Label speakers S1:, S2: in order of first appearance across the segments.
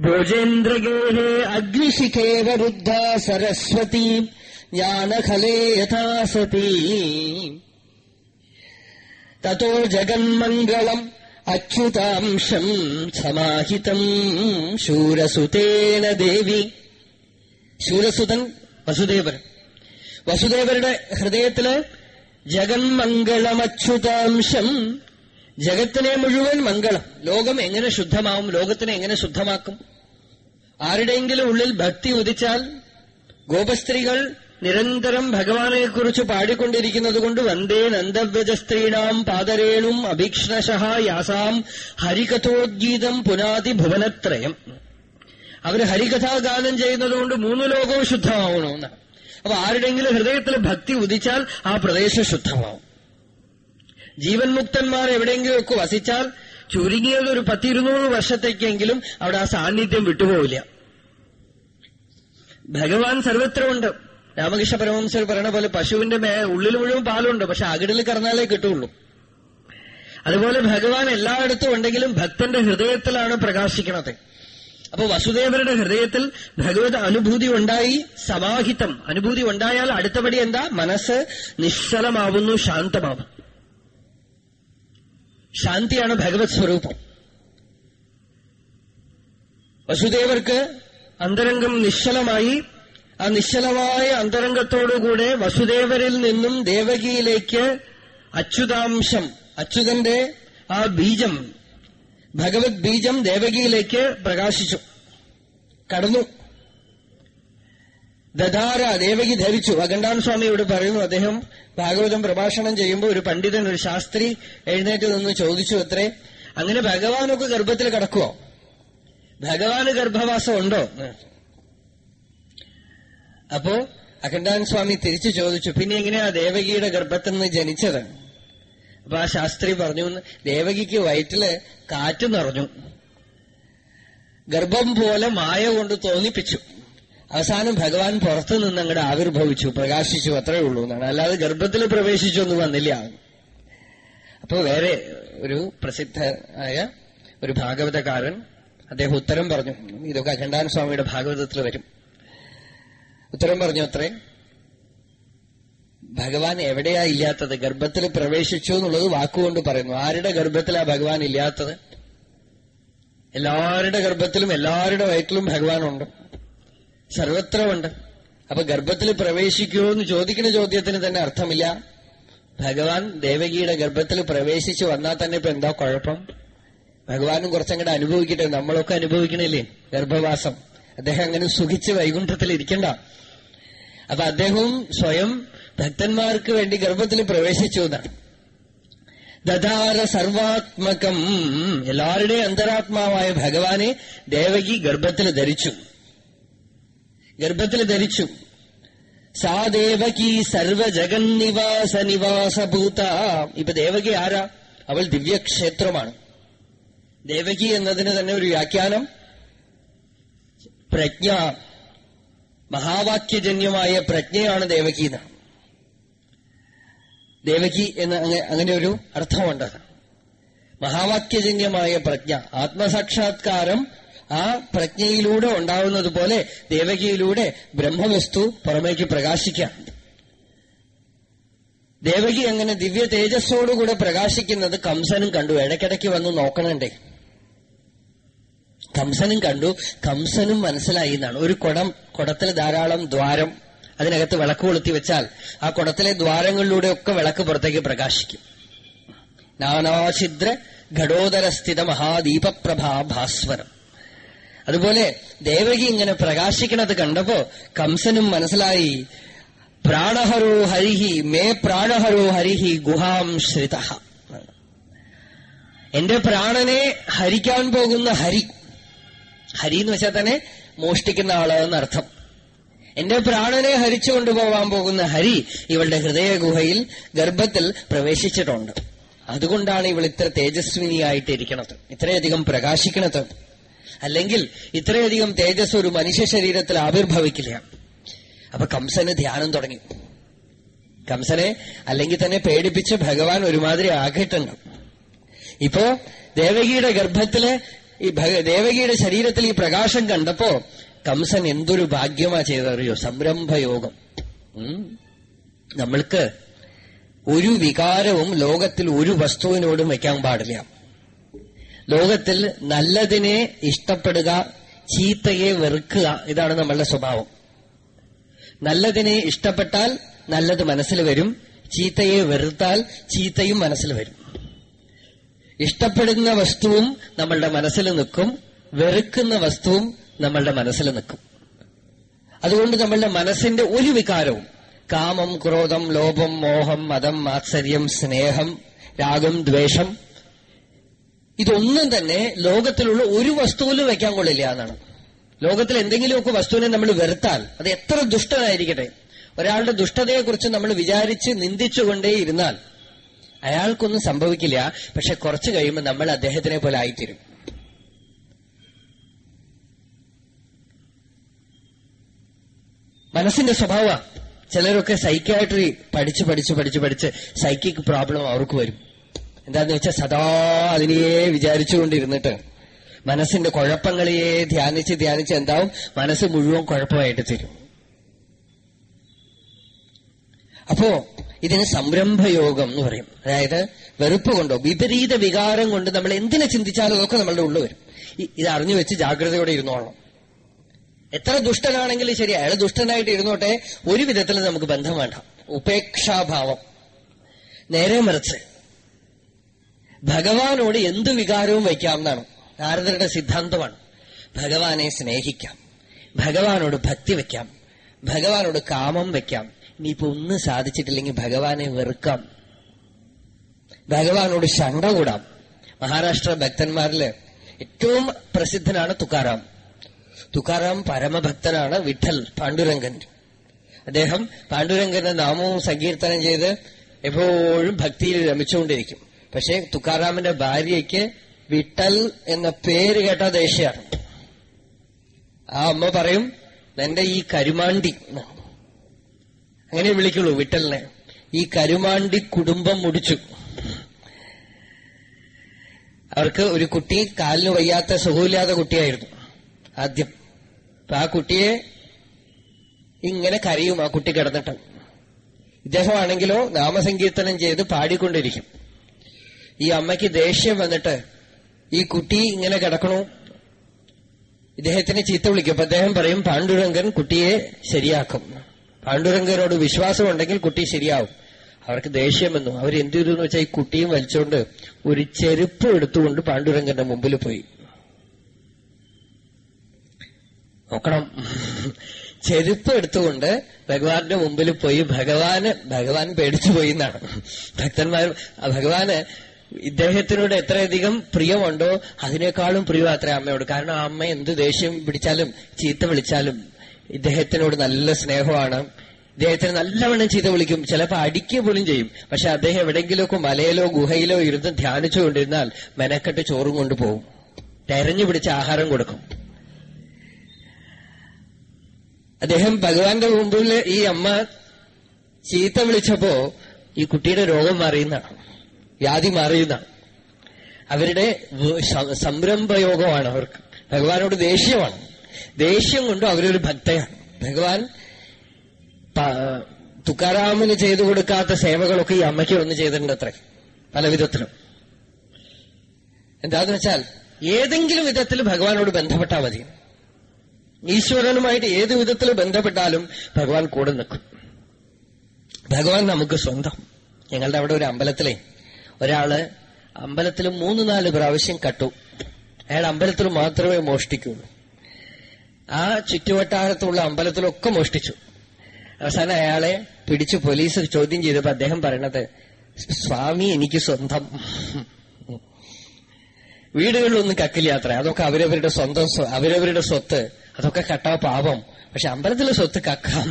S1: ഭോജേന്ദ്രഗേഹേ അഗ്നിശിഖേവരുദ്ധ സരസ്വതി. ജ്ഞാനഖലേ യഥാ സതി. തോ ജഗന്മംഗളം അച്യുതാംശം സമാഹിതം ശൂരസുതേന ദേവി. ശൂരസുതൻ വസുദേവൻ. വസുദേവരുടെ ഹൃദയത്തിൽ ജഗന്മംഗളമച്യുതാംശം ജഗത്തിനെ മുഴുവൻ മംഗളം. ലോകം എങ്ങനെ ശുദ്ധമാവും? ലോകത്തിനെ എങ്ങനെ ശുദ്ധമാക്കും? ആരുടെയെങ്കിലും ഉള്ളിൽ ഭക്തി ഉദിച്ചാൽ ഗോപസ്ത്രീകൾ നിരന്തരം ഭഗവാനെക്കുറിച്ച് പാടിക്കൊണ്ടിരിക്കുന്നത് കൊണ്ട് വന്ദേ നന്ദവ്രജസ്ത്രീണാം പാദരേണും അഭീക്ഷണശ യാസാം ഹരികഥോദ്ഗീതം പുനാതി ഭുവനത്രയം. അവർ ഹരികഥാഗാനം ചെയ്യുന്നതുകൊണ്ട് മൂന്ന് ലോകവും ശുദ്ധമാവണമെന്നാണ്. അപ്പൊ ആരുടെങ്കിലും ഹൃദയത്തിൽ ഭക്തി ഉദിച്ചാൽ ആ പ്രദേശം ശുദ്ധമാവും. ജീവൻ മുക്തന്മാർ എവിടെയെങ്കിലുമൊക്കെ വസിച്ചാൽ ചുരുങ്ങിയത് ഒരു പത്തിരുന്നൂറ് വർഷത്തേക്കെങ്കിലും അവിടെ ആ സാന്നിധ്യം വിട്ടുപോവില്ല. ഭഗവാൻ സർവത്രമുണ്ട്. രാമകൃഷ്ണ പരമഹംസർ പറയുന്ന പോലെ പശുവിന്റെ മേ ഉള്ളിൽ മുഴുവൻ പാലുണ്ട് പക്ഷെ അകിടിൽ കറന്നാലേ കിട്ടുള്ളൂ അതുപോലെ ഭഗവാൻ എല്ലായിടത്തും ഉണ്ടെങ്കിലും ഭക്തന്റെ ഹൃദയത്തിലാണ് പ്രകാശിക്കുന്നത് അപ്പൊ വസുദേവരുടെ ഹൃദയത്തിൽ ഭഗവത് അനുഭൂതി ഉണ്ടായി സമാഹിതം. അനുഭൂതി ഉണ്ടായാൽ അടുത്തപടി എന്താ? മനസ്സ് നിശ്ചലമാവുന്നു ശാന്തമാവും. ശാന്തിയാണ് ഭഗവത് സ്വരൂപം. വസുദേവർക്ക് അന്തരംഗം നിശ്ചലമായി ആ നിശ്ചലമായ അന്തരംഗത്തോടുകൂടെ വസുദേവരിൽ നിന്നും ദേവകിയിലേക്ക് അച്യുതാംശം അച്യുതന്റെ ആ ബീജം ഭഗവത് ബീജം ദേവകിയിലേക്ക് പ്രകാശിച്ചു. കടന്നു. ദധാര ദേവകി ധരിച്ചു. അഖണ്ഡാൻ സ്വാമിയോട് പറയുന്നു. അദ്ദേഹം ഭാഗവതം പ്രഭാഷണം ചെയ്യുമ്പോൾ ഒരു പണ്ഡിതൻ ഒരു ശാസ്ത്രി എഴുന്നേറ്റ് നിന്ന് ചോദിച്ചു അത്രേ. അങ്ങനെ ഭഗവാനൊക്കെ ഗർഭത്തിൽ കിടക്കുവോ? ഭഗവാന് ഗർഭവാസം ഉണ്ടോ അപ്പോ അഖണ്ഡാൻ സ്വാമി തിരിച്ചു ചോദിച്ചു പിന്നെ എങ്ങനെയാ ദേവകിയുടെ ഗർഭത്തിൽ നിന്ന് ജനിച്ചത്? അപ്പൊ ആ ശാസ്ത്രി പറഞ്ഞു ദേവകിക്ക് വയറ്റിൽ കാറ്റ് നിറഞ്ഞു. ഗർഭം പോലെ മായ കൊണ്ട് തോന്നിപ്പിച്ചു. അവസാനം ഭഗവാൻ പുറത്തു നിന്ന് അങ്ങോട്ട് ആവിർഭവിച്ചു പ്രകാശിച്ചു അത്രേ ഉള്ളൂ എന്നാണ്. അല്ലാതെ ഗർഭത്തിൽ പ്രവേശിച്ചൊന്നും വന്നില്ല. അപ്പോ വേറെ ഒരു പ്രസിദ്ധമായ ഒരു ഭാഗവതകാരൻ അദ്ദേഹം ഉത്തരം പറഞ്ഞു. ഇതൊക്കെ അഖണ്ഡാൻ സ്വാമിയുടെ ഭാഗവതത്തിൽ വരും. ഉത്തരം പറഞ്ഞു അത്രേ. ഭഗവാൻ എവിടെയാ ഇല്ലാത്തത്? ഗർഭത്തിൽ പ്രവേശിച്ചു എന്നുള്ളത് വാക്കുകൊണ്ട് പറയുന്നു. ആരുടെ ഗർഭത്തിലാ ഭഗവാൻ ഇല്ലാത്തത്? എല്ലാവരുടെ ഗർഭത്തിലും എല്ലാവരുടെ വയറ്റിലും ഭഗവാനുണ്ട്. സർവത്ര ഉണ്ട് അപ്പൊ ഗർഭത്തിൽ പ്രവേശിക്കുമോ എന്ന് ചോദിക്കുന്ന ചോദ്യത്തിന് തന്നെ അർത്ഥമില്ല. ഭഗവാൻ ദേവകിയുടെ ഗർഭത്തിൽ പ്രവേശിച്ചു വന്നാൽ തന്നെ ഇപ്പൊ എന്താ കുഴപ്പം? ഭഗവാനും കുറച്ചങ്ങോട്ട് അനുഭവിക്കട്ടെ. നമ്മളൊക്കെ അനുഭവിക്കണില്ലേ? ഗർഭവാസം. അദ്ദേഹം അങ്ങനെ സുഖിച്ച് വൈകുണ്ഠത്തിൽ ഇരിക്കണ്ട. അപ്പൊ അദ്ദേഹവും സ്വയം ഭക്തന്മാർക്ക് വേണ്ടി ഗർഭത്തിൽ പ്രവേശിച്ചു എന്നാണ് ദധാര സർവാത്മകം. എല്ലാവരുടെയും അന്തരാത്മാവായ ഭഗവാനെ ദേവകി ഗർഭത്തിൽ ധരിച്ചു. ഗർഭത്തിൽ ധരിച്ചു. സാ ദേവകി സർവജഗന്നിവാസ നിവാസഭൂത ഇപ്പൊ ദേവകി ആരാ? അവൾ ദിവ്യക്ഷേത്രമാണ്. ദേവകി എന്നതിന് തന്നെ ഒരു വ്യാഖ്യാനം. പ്രജ്ഞ മഹാവാക്യജന്യമായ പ്രജ്ഞയാണ് ദേവകി എന്നാണ് ദേവകി എന്ന് അങ്ങനെ ഒരു അർത്ഥമുണ്ട്. മഹാവാക്യജന്യമായ പ്രജ്ഞ ആത്മസാക്ഷാത്കാരം ആ പ്രജ്ഞയിലൂടെ ഉണ്ടാവുന്നത് പോലെ ദേവകിയിലൂടെ ബ്രഹ്മവസ്തു പുറമേക്ക് പ്രകാശിക്കാം. ദേവകി അങ്ങനെ ദിവ്യ തേജസ്സോടുകൂടെ പ്രകാശിക്കുന്നത് കംസനും കണ്ടു. ഇടയ്ക്കിടയ്ക്ക് വന്ന് നോക്കണണ്ടേ. കംസനും കണ്ടു. കംസനും മനസ്സിലായി എന്നാണ്. ഒരു കുടം കുടത്തിൽ ധാരാളം ദ്വാരം അതിനകത്ത് വിളക്ക് കൊളുത്തി വെച്ചാൽ ആ കുടത്തിലെ ദ്വാരങ്ങളിലൂടെ ഒക്കെ വിളക്ക് പുറത്തേക്ക് പ്രകാശിക്കും. നാനാഛിദ്ര ഘടോദരസ്ഥിത മഹാദീപപ്രഭാ ഭാസ്വരം. അതുപോലെ ദേവകി ഇങ്ങനെ പ്രകാശിക്കണത് കണ്ടപ്പോ കംസനും മനസ്സിലായി പ്രാണഹരോ ഹരിഹി മേ പ്രാണഹരോ ഹരിഹി ഗുഹാം ശ്രിത. എന്റെ പ്രാണനെ ഹരിക്കാൻ പോകുന്ന ഹരി ഹരി എന്ന് വെച്ചാൽ തന്നെ മോഷ്ടിക്കുന്ന ആൾ എന്നർത്ഥം എന്റെ പ്രാണനെ ഹരിച്ചു കൊണ്ടുപോകാൻ പോകുന്ന ഹരി ഇവളുടെ ഹൃദയ ഗുഹയിൽ ഗർഭത്തിൽ പ്രവേശിച്ചിട്ടുണ്ട്. അതുകൊണ്ടാണ് ഇവൾ ഇത്ര തേജസ്വിനിയായിട്ടിരിക്കണത് ഇത്രയധികം പ്രകാശിക്കണത്. അല്ലെങ്കിൽ ഇത്രയധികം തേജസ് ഒരു മനുഷ്യ ശരീരത്തിൽ ആവിർഭവിക്കില്ല. അപ്പൊ കംസന് ധ്യാനം തുടങ്ങി. കംസനെ അല്ലെങ്കിൽ തന്നെ പേടിപ്പിച്ച് ഭഗവാൻ ഒരുമാതിരി ആകിയിട്ടുണ്ട് ഇപ്പോ ദേവകിയുടെ ഗർഭത്തിൽ ഈ ദേവകിയുടെ ശരീരത്തിൽ ഈ പ്രകാശം കണ്ടപ്പോ കംസൻ എന്തൊരു ഭാഗ്യമാ ചെയ്തറിയോ? സംരംഭയോഗം. നമ്മൾക്ക് ഒരു വികാരവും ലോകത്തിൽ ഒരു വസ്തുവിനോടും വയ്ക്കാൻ പാടില്ല. ലോകത്തിൽ നല്ലതിനെ ഇഷ്ടപ്പെടുക ചീത്തയെ വെറുക്കുക ഇതാണ് നമ്മളുടെ സ്വഭാവം. നല്ലതിനെ ഇഷ്ടപ്പെട്ടാൽ നല്ലത് മനസ്സിൽ വരും ചീത്തയെ വെറുത്താൽ ചീത്തയും മനസ്സിൽ വരും. ഇഷ്ടപ്പെടുന്ന വസ്തുവും നമ്മളുടെ മനസ്സിൽ നിൽക്കും വെറുക്കുന്ന വസ്തുവും നമ്മളുടെ മനസ്സിൽ നിൽക്കും. അതുകൊണ്ട് നമ്മളുടെ മനസ്സിന്റെ ഒരു വികാരവും കാമം ക്രോധം ലോഭം മോഹം മതം മാത്സര്യം സ്നേഹം രാഗം ദ്വേഷം ഇതൊന്നും തന്നെ ലോകത്തിലുള്ള ഒരു വസ്തുവിലും വെക്കാൻ കൊള്ളില്ല എന്നാണ്. ലോകത്തിൽ എന്തെങ്കിലുമൊക്കെ വസ്തുവിനെ നമ്മൾ വെറുത്താൽ അത് എത്ര ദുഷ്ടനായിരിക്കട്ടെ. ഒരാളുടെ ദുഷ്ടതയെക്കുറിച്ച് നമ്മൾ വിചാരിച്ച് നിന്ദിച്ചുകൊണ്ടേയിരുന്നാൽ അയാൾക്കൊന്നും സംഭവിക്കില്ല. പക്ഷെ കുറച്ചു കഴിയുമ്പോൾ നമ്മൾ അദ്ദേഹത്തിനെ പോലെ ആയിത്തീരും. മനസ്സിന്റെ സ്വഭാവ ചിലരൊക്കെ സൈക്കാട്രി പഠിച്ച് പഠിച്ച് പഠിച്ച് പഠിച്ച് സൈക്കിക് പ്രോബ്ലം അവർക്ക് വരും. എന്താന്ന് വെച്ചാൽ സദാ അതിനെ വിചാരിച്ചുകൊണ്ടിരുന്നിട്ട്. മനസ്സിന്റെ കുഴപ്പങ്ങളെയേ ധ്യാനിച്ച് ധ്യാനിച്ച് എന്താവും? മനസ്സ് മുഴുവൻ കുഴപ്പമായിട്ട് തരും. അപ്പോ ഇതിന് സംരംഭയോഗം എന്ന് പറയും. അതായത് വെറുപ്പ് കൊണ്ടോ വിപരീത വികാരം കൊണ്ട് നമ്മൾ എന്തിനെ ചിന്തിച്ചാലും അതൊക്കെ നമ്മളുടെ ഉള്ളിൽ വരും. ഇത് അറിഞ്ഞു വെച്ച് ജാഗ്രതയോടെ ഇരുന്നോളണം. എത്ര ദുഷ്ടനാണെങ്കിലും ശരി അയാൾ ദുഷ്ടനായിട്ട് ഇരുന്നോട്ടെ ഒരു വിധത്തിൽ നമുക്ക് ബന്ധം വേണ്ട. ഉപേക്ഷാഭാവം. നേരെ മറിച്ച് ഭഗവാനോട് എന്ത് വികാരവും വയ്ക്കാം എന്നാണ് നാരദരുടെ സിദ്ധാന്തമാണ്. ഭഗവാനെ സ്നേഹിക്കാം. ഭഗവാനോട് ഭക്തി വയ്ക്കാം. ഭഗവാനോട് കാമം വെക്കാം ഇനിയിപ്പോ ഒന്നും സാധിച്ചിട്ടില്ലെങ്കിൽ ഭഗവാനെ വെറുക്കാം. ഭഗവാനോട് ശണ്ട കൂടാം. മഹാരാഷ്ട്ര ഭക്തന്മാരിൽ ഏറ്റവും പ്രസിദ്ധനാണ് തുക്കാറാം. തുക്കാറാം പരമഭക്തനാണ് വിഠൽ പാണ്ഡുരംഗൻ. അദ്ദേഹം പാണ്ഡുരംഗന്റെ നാമവും സങ്കീർത്തനം ചെയ്ത് എപ്പോഴും ഭക്തിയിൽ രമിച്ചുകൊണ്ടിരിക്കും. പക്ഷെ തുക്കാറാമിന്റെ ഭാര്യയ്ക്ക് വിട്ടൽ എന്ന പേര് കേട്ട ദേഷ്യമാണ് ആ അമ്മ പറയും എന്റെ ഈ കരുമാണ്ടി അങ്ങനെ വിളിക്കുള്ളൂ വിട്ടലിനെ. ഈ കരുമാണ്ടി കുടുംബം മുടിച്ചു. അവർക്ക് ഒരു കുട്ടി കാലിന് വയ്യാത്ത സുഖമില്ലാത്ത കുട്ടിയായിരുന്നു ആദ്യം. ആ കുട്ടിയെ ഇങ്ങനെ കരയും ആ കുട്ടി കിടന്നിട്ട്. ഇദ്ദേഹമാണെങ്കിലോ നാമസങ്കീർത്തനം ചെയ്ത് പാടിക്കൊണ്ടിരിക്കും. ഈ അമ്മയ്ക്ക് ദേഷ്യം വന്നിട്ട് ഈ കുട്ടി ഇങ്ങനെ കിടക്കണു. ഇദ്ദേഹത്തിനെ ചീത്ത വിളിക്കും. അപ്പൊ അദ്ദേഹം പറയും പാണ്ഡുരംഗൻ കുട്ടിയെ ശരിയാക്കും. പാണ്ഡുരംഗനോട് വിശ്വാസമുണ്ടെങ്കിൽ കുട്ടി ശരിയാവും. അവർക്ക് ദേഷ്യം വന്നു. അവരെന്ത് ചെയ്തു വെച്ചാൽ ഈ കുട്ടിയും വലിച്ചുകൊണ്ട് ഒരു ചെരുപ്പ് എടുത്തുകൊണ്ട് പാണ്ഡുരംഗന്റെ മുമ്പിൽ പോയി. നോക്കണം. ചെരുപ്പ് എടുത്തുകൊണ്ട് ഭഗവാന്റെ മുമ്പിൽ പോയി. ഭഗവാന് ഭഗവാൻ പേടിച്ചു പോയി എന്നാണ്. ഭക്തന്മാർ ഭഗവാന് ഇദ്ദേഹത്തിനോട് എത്രയധികം പ്രിയമുണ്ടോ അതിനേക്കാളും പ്രിയം അത്ര അമ്മയോട്. കാരണം ആ അമ്മ എന്ത് ദേഷ്യം പിടിച്ചാലും ചീത്ത വിളിച്ചാലും ഇദ്ദേഹത്തിനോട് നല്ല സ്നേഹമാണ്. ഇദ്ദേഹത്തിന് നല്ലവണ്ണം ചീത്ത വിളിക്കും. ചിലപ്പോൾ അടിക്കുക പോലും ചെയ്യും. പക്ഷെ അദ്ദേഹം എവിടെയെങ്കിലുമൊക്കെ മലയിലോ ഗുഹയിലോ ഇരുന്ന് ധ്യാനിച്ചുകൊണ്ടിരുന്നാൽ മെനക്കെട്ട് ചോറും കൊണ്ടുപോകും തെരഞ്ഞു പിടിച്ച് ആഹാരം കൊടുക്കും. അദ്ദേഹം ഭഗവാന്റെ മുമ്പിൽ ഈ അമ്മ ചീത്ത വിളിച്ചപ്പോ ഈ കുട്ടിയുടെ രോഗം മാറിയുന്നതാണ് വ്യാധി മാറിയുന്ന. അവരുടെ സംരംഭയോഗമാണ് അവർക്ക്. ഭഗവാനോട് ദേഷ്യമാണ്. ദേഷ്യം കൊണ്ടും അവരൊരു ഭക്തയാണ്. ഭഗവാൻ തുക്കാരാമന് ചെയ്തു കൊടുക്കാത്ത സേവകളൊക്കെ ഈ അമ്മയ്ക്ക് ഒന്ന് ചെയ്തിട്ടുണ്ട് അത്രേ പല വിധത്തിലും. എന്താന്ന് വെച്ചാൽ ഏതെങ്കിലും വിധത്തിൽ ഭഗവാനോട് ബന്ധപ്പെട്ടാൽ മതി. ഈശ്വരനുമായിട്ട് ഏത് വിധത്തിൽ ബന്ധപ്പെട്ടാലും ഭഗവാൻ കൂടെ നിൽക്കും. ഭഗവാൻ നമുക്ക് സ്വന്തം. ഞങ്ങളുടെ അവിടെ ഒരു അമ്പലത്തിലെ ഒരാൾ അമ്പലത്തിൽ മൂന്ന് നാല് പ്രാവശ്യം കട്ടു. അയാൾ അമ്പലത്തിൽ മാത്രമേ മോഷ്ടിക്കുള്ളൂ. ആ ചുറ്റുവട്ടാരത്തുള്ള അമ്പലത്തിലൊക്കെ മോഷ്ടിച്ചു. അവസാനം അയാളെ പിടിച്ച് പോലീസ് ചോദ്യം ചെയ്തപ്പോ അദ്ദേഹം പറയണത് സ്വാമി എനിക്ക് സ്വന്തം വീടുകളിലൊന്നും കക്കില്ല അത്ര. അതൊക്കെ അവരവരുടെ സ്വന്തം അവരവരുടെ സ്വത്ത്. അതൊക്കെ കട്ടാ പാപം. പക്ഷെ അമ്പലത്തിലെ സ്വത്ത് കക്കാം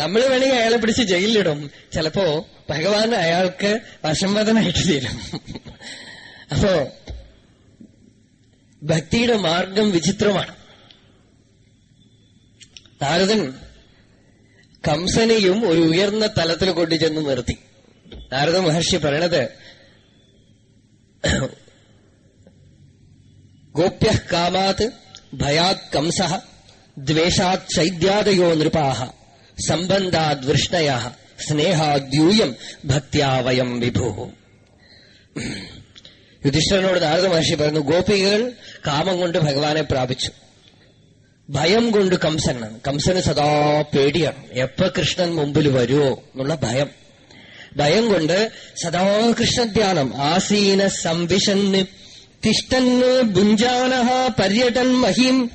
S1: നമ്മൾ വേണമെങ്കിൽ അയാളെ പിടിച്ച് ജയിലിലിടും. ചിലപ്പോ ഭഗവാൻ അയാൾക്ക് വശംവദനായിട്ട് തീരും. അപ്പോ ഭക്തിയുടെ മാർഗം വിചിത്രമാണ്. നാരദൻ കംസനെയും ഒരു ഉയർന്ന തലത്തിൽ കൊണ്ടുചെന്ന് നിർത്തി. നാരദ മഹർഷി പറയണത് ഗോപ്യ കാമാത് ഭയാത് കംസ ദ്വേഷാത് ചൈദ്യാദയോ നൃപാഹ. സംബന്ധാത് വൃഷ്ണയ സ്നേഹാദ്യൂയം ഭക്തിയാവയം വിഭു. യുധിഷ്ഠരനോട് നാരദ മഹർഷി പറഞ്ഞു ഗോപികൾ കാമം കൊണ്ട് ഭഗവാനെ പ്രാപിച്ചു. ഭയം കൊണ്ട് കംസനാണ്. കംസന് സദാ പേടിയാണ്. എപ്പ കൃഷ്ണൻ മുമ്പിൽ വരുമോ എന്നുള്ള ഭയം. ഭയം കൊണ്ട് സദാ കൃഷ്ണധ്യാനം ആസീന സംവിശന് തിഷ്ടന് ഭുഞ്ചാന പര്യടൻ മഹീം.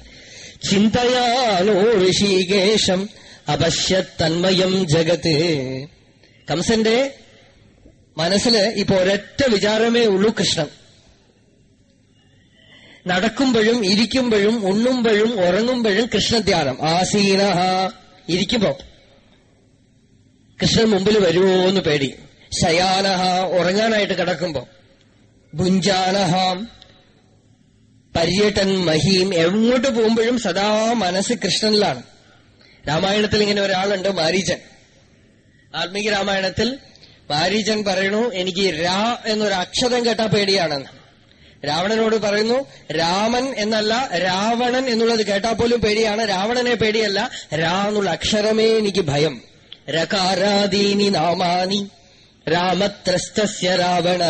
S1: ചിന്തയാനോ ഋഷികേശം അപശ്യ തന്മയം ജഗത്ത്. കംസന്റെ മനസ്സിൽ ഇപ്പൊ ഒരൊറ്റ വിചാരമേ ഉള്ളൂ കൃഷ്ണൻ. നടക്കുമ്പോഴും ഇരിക്കുമ്പോഴും ഉണ്ണുമ്പോഴും ഉറങ്ങുമ്പോഴും കൃഷ്ണധ്യാനം ആസീന ഇരിക്കുമ്പോ കൃഷ്ണൻ മുമ്പിൽ വരുമോ എന്ന് പേടി. ശയാനഹ ഉറങ്ങാനായിട്ട് കിടക്കുമ്പോ. ഭുഞ്ചാനഹാം പര്യടൻ മഹീം എങ്ങോട്ട് പോകുമ്പോഴും സദാ മനസ്സ് കൃഷ്ണനിലാണ്. രാമായണത്തിൽ ഇങ്ങനെ ഒരാളുണ്ട് മാരീചൻ ആത്മീക രാമായണത്തിൽ മാരീചൻ പറയുന്നു എനിക്ക് രാ എന്നൊരു അക്ഷരം കേട്ടാ പേടിയാണെന്ന്. രാവണനോട് പറയുന്നു രാമൻ എന്നല്ല രാവണൻ എന്നുള്ളത് കേട്ടാ പോലും പേടിയാണ്. രാവണനെ പേടിയല്ല രാ എന്നുള്ള അക്ഷരമേ എനിക്ക് ഭയം. രകാരാദീനി നാമാനി രാമത്രസ്തസ്യ രാവണ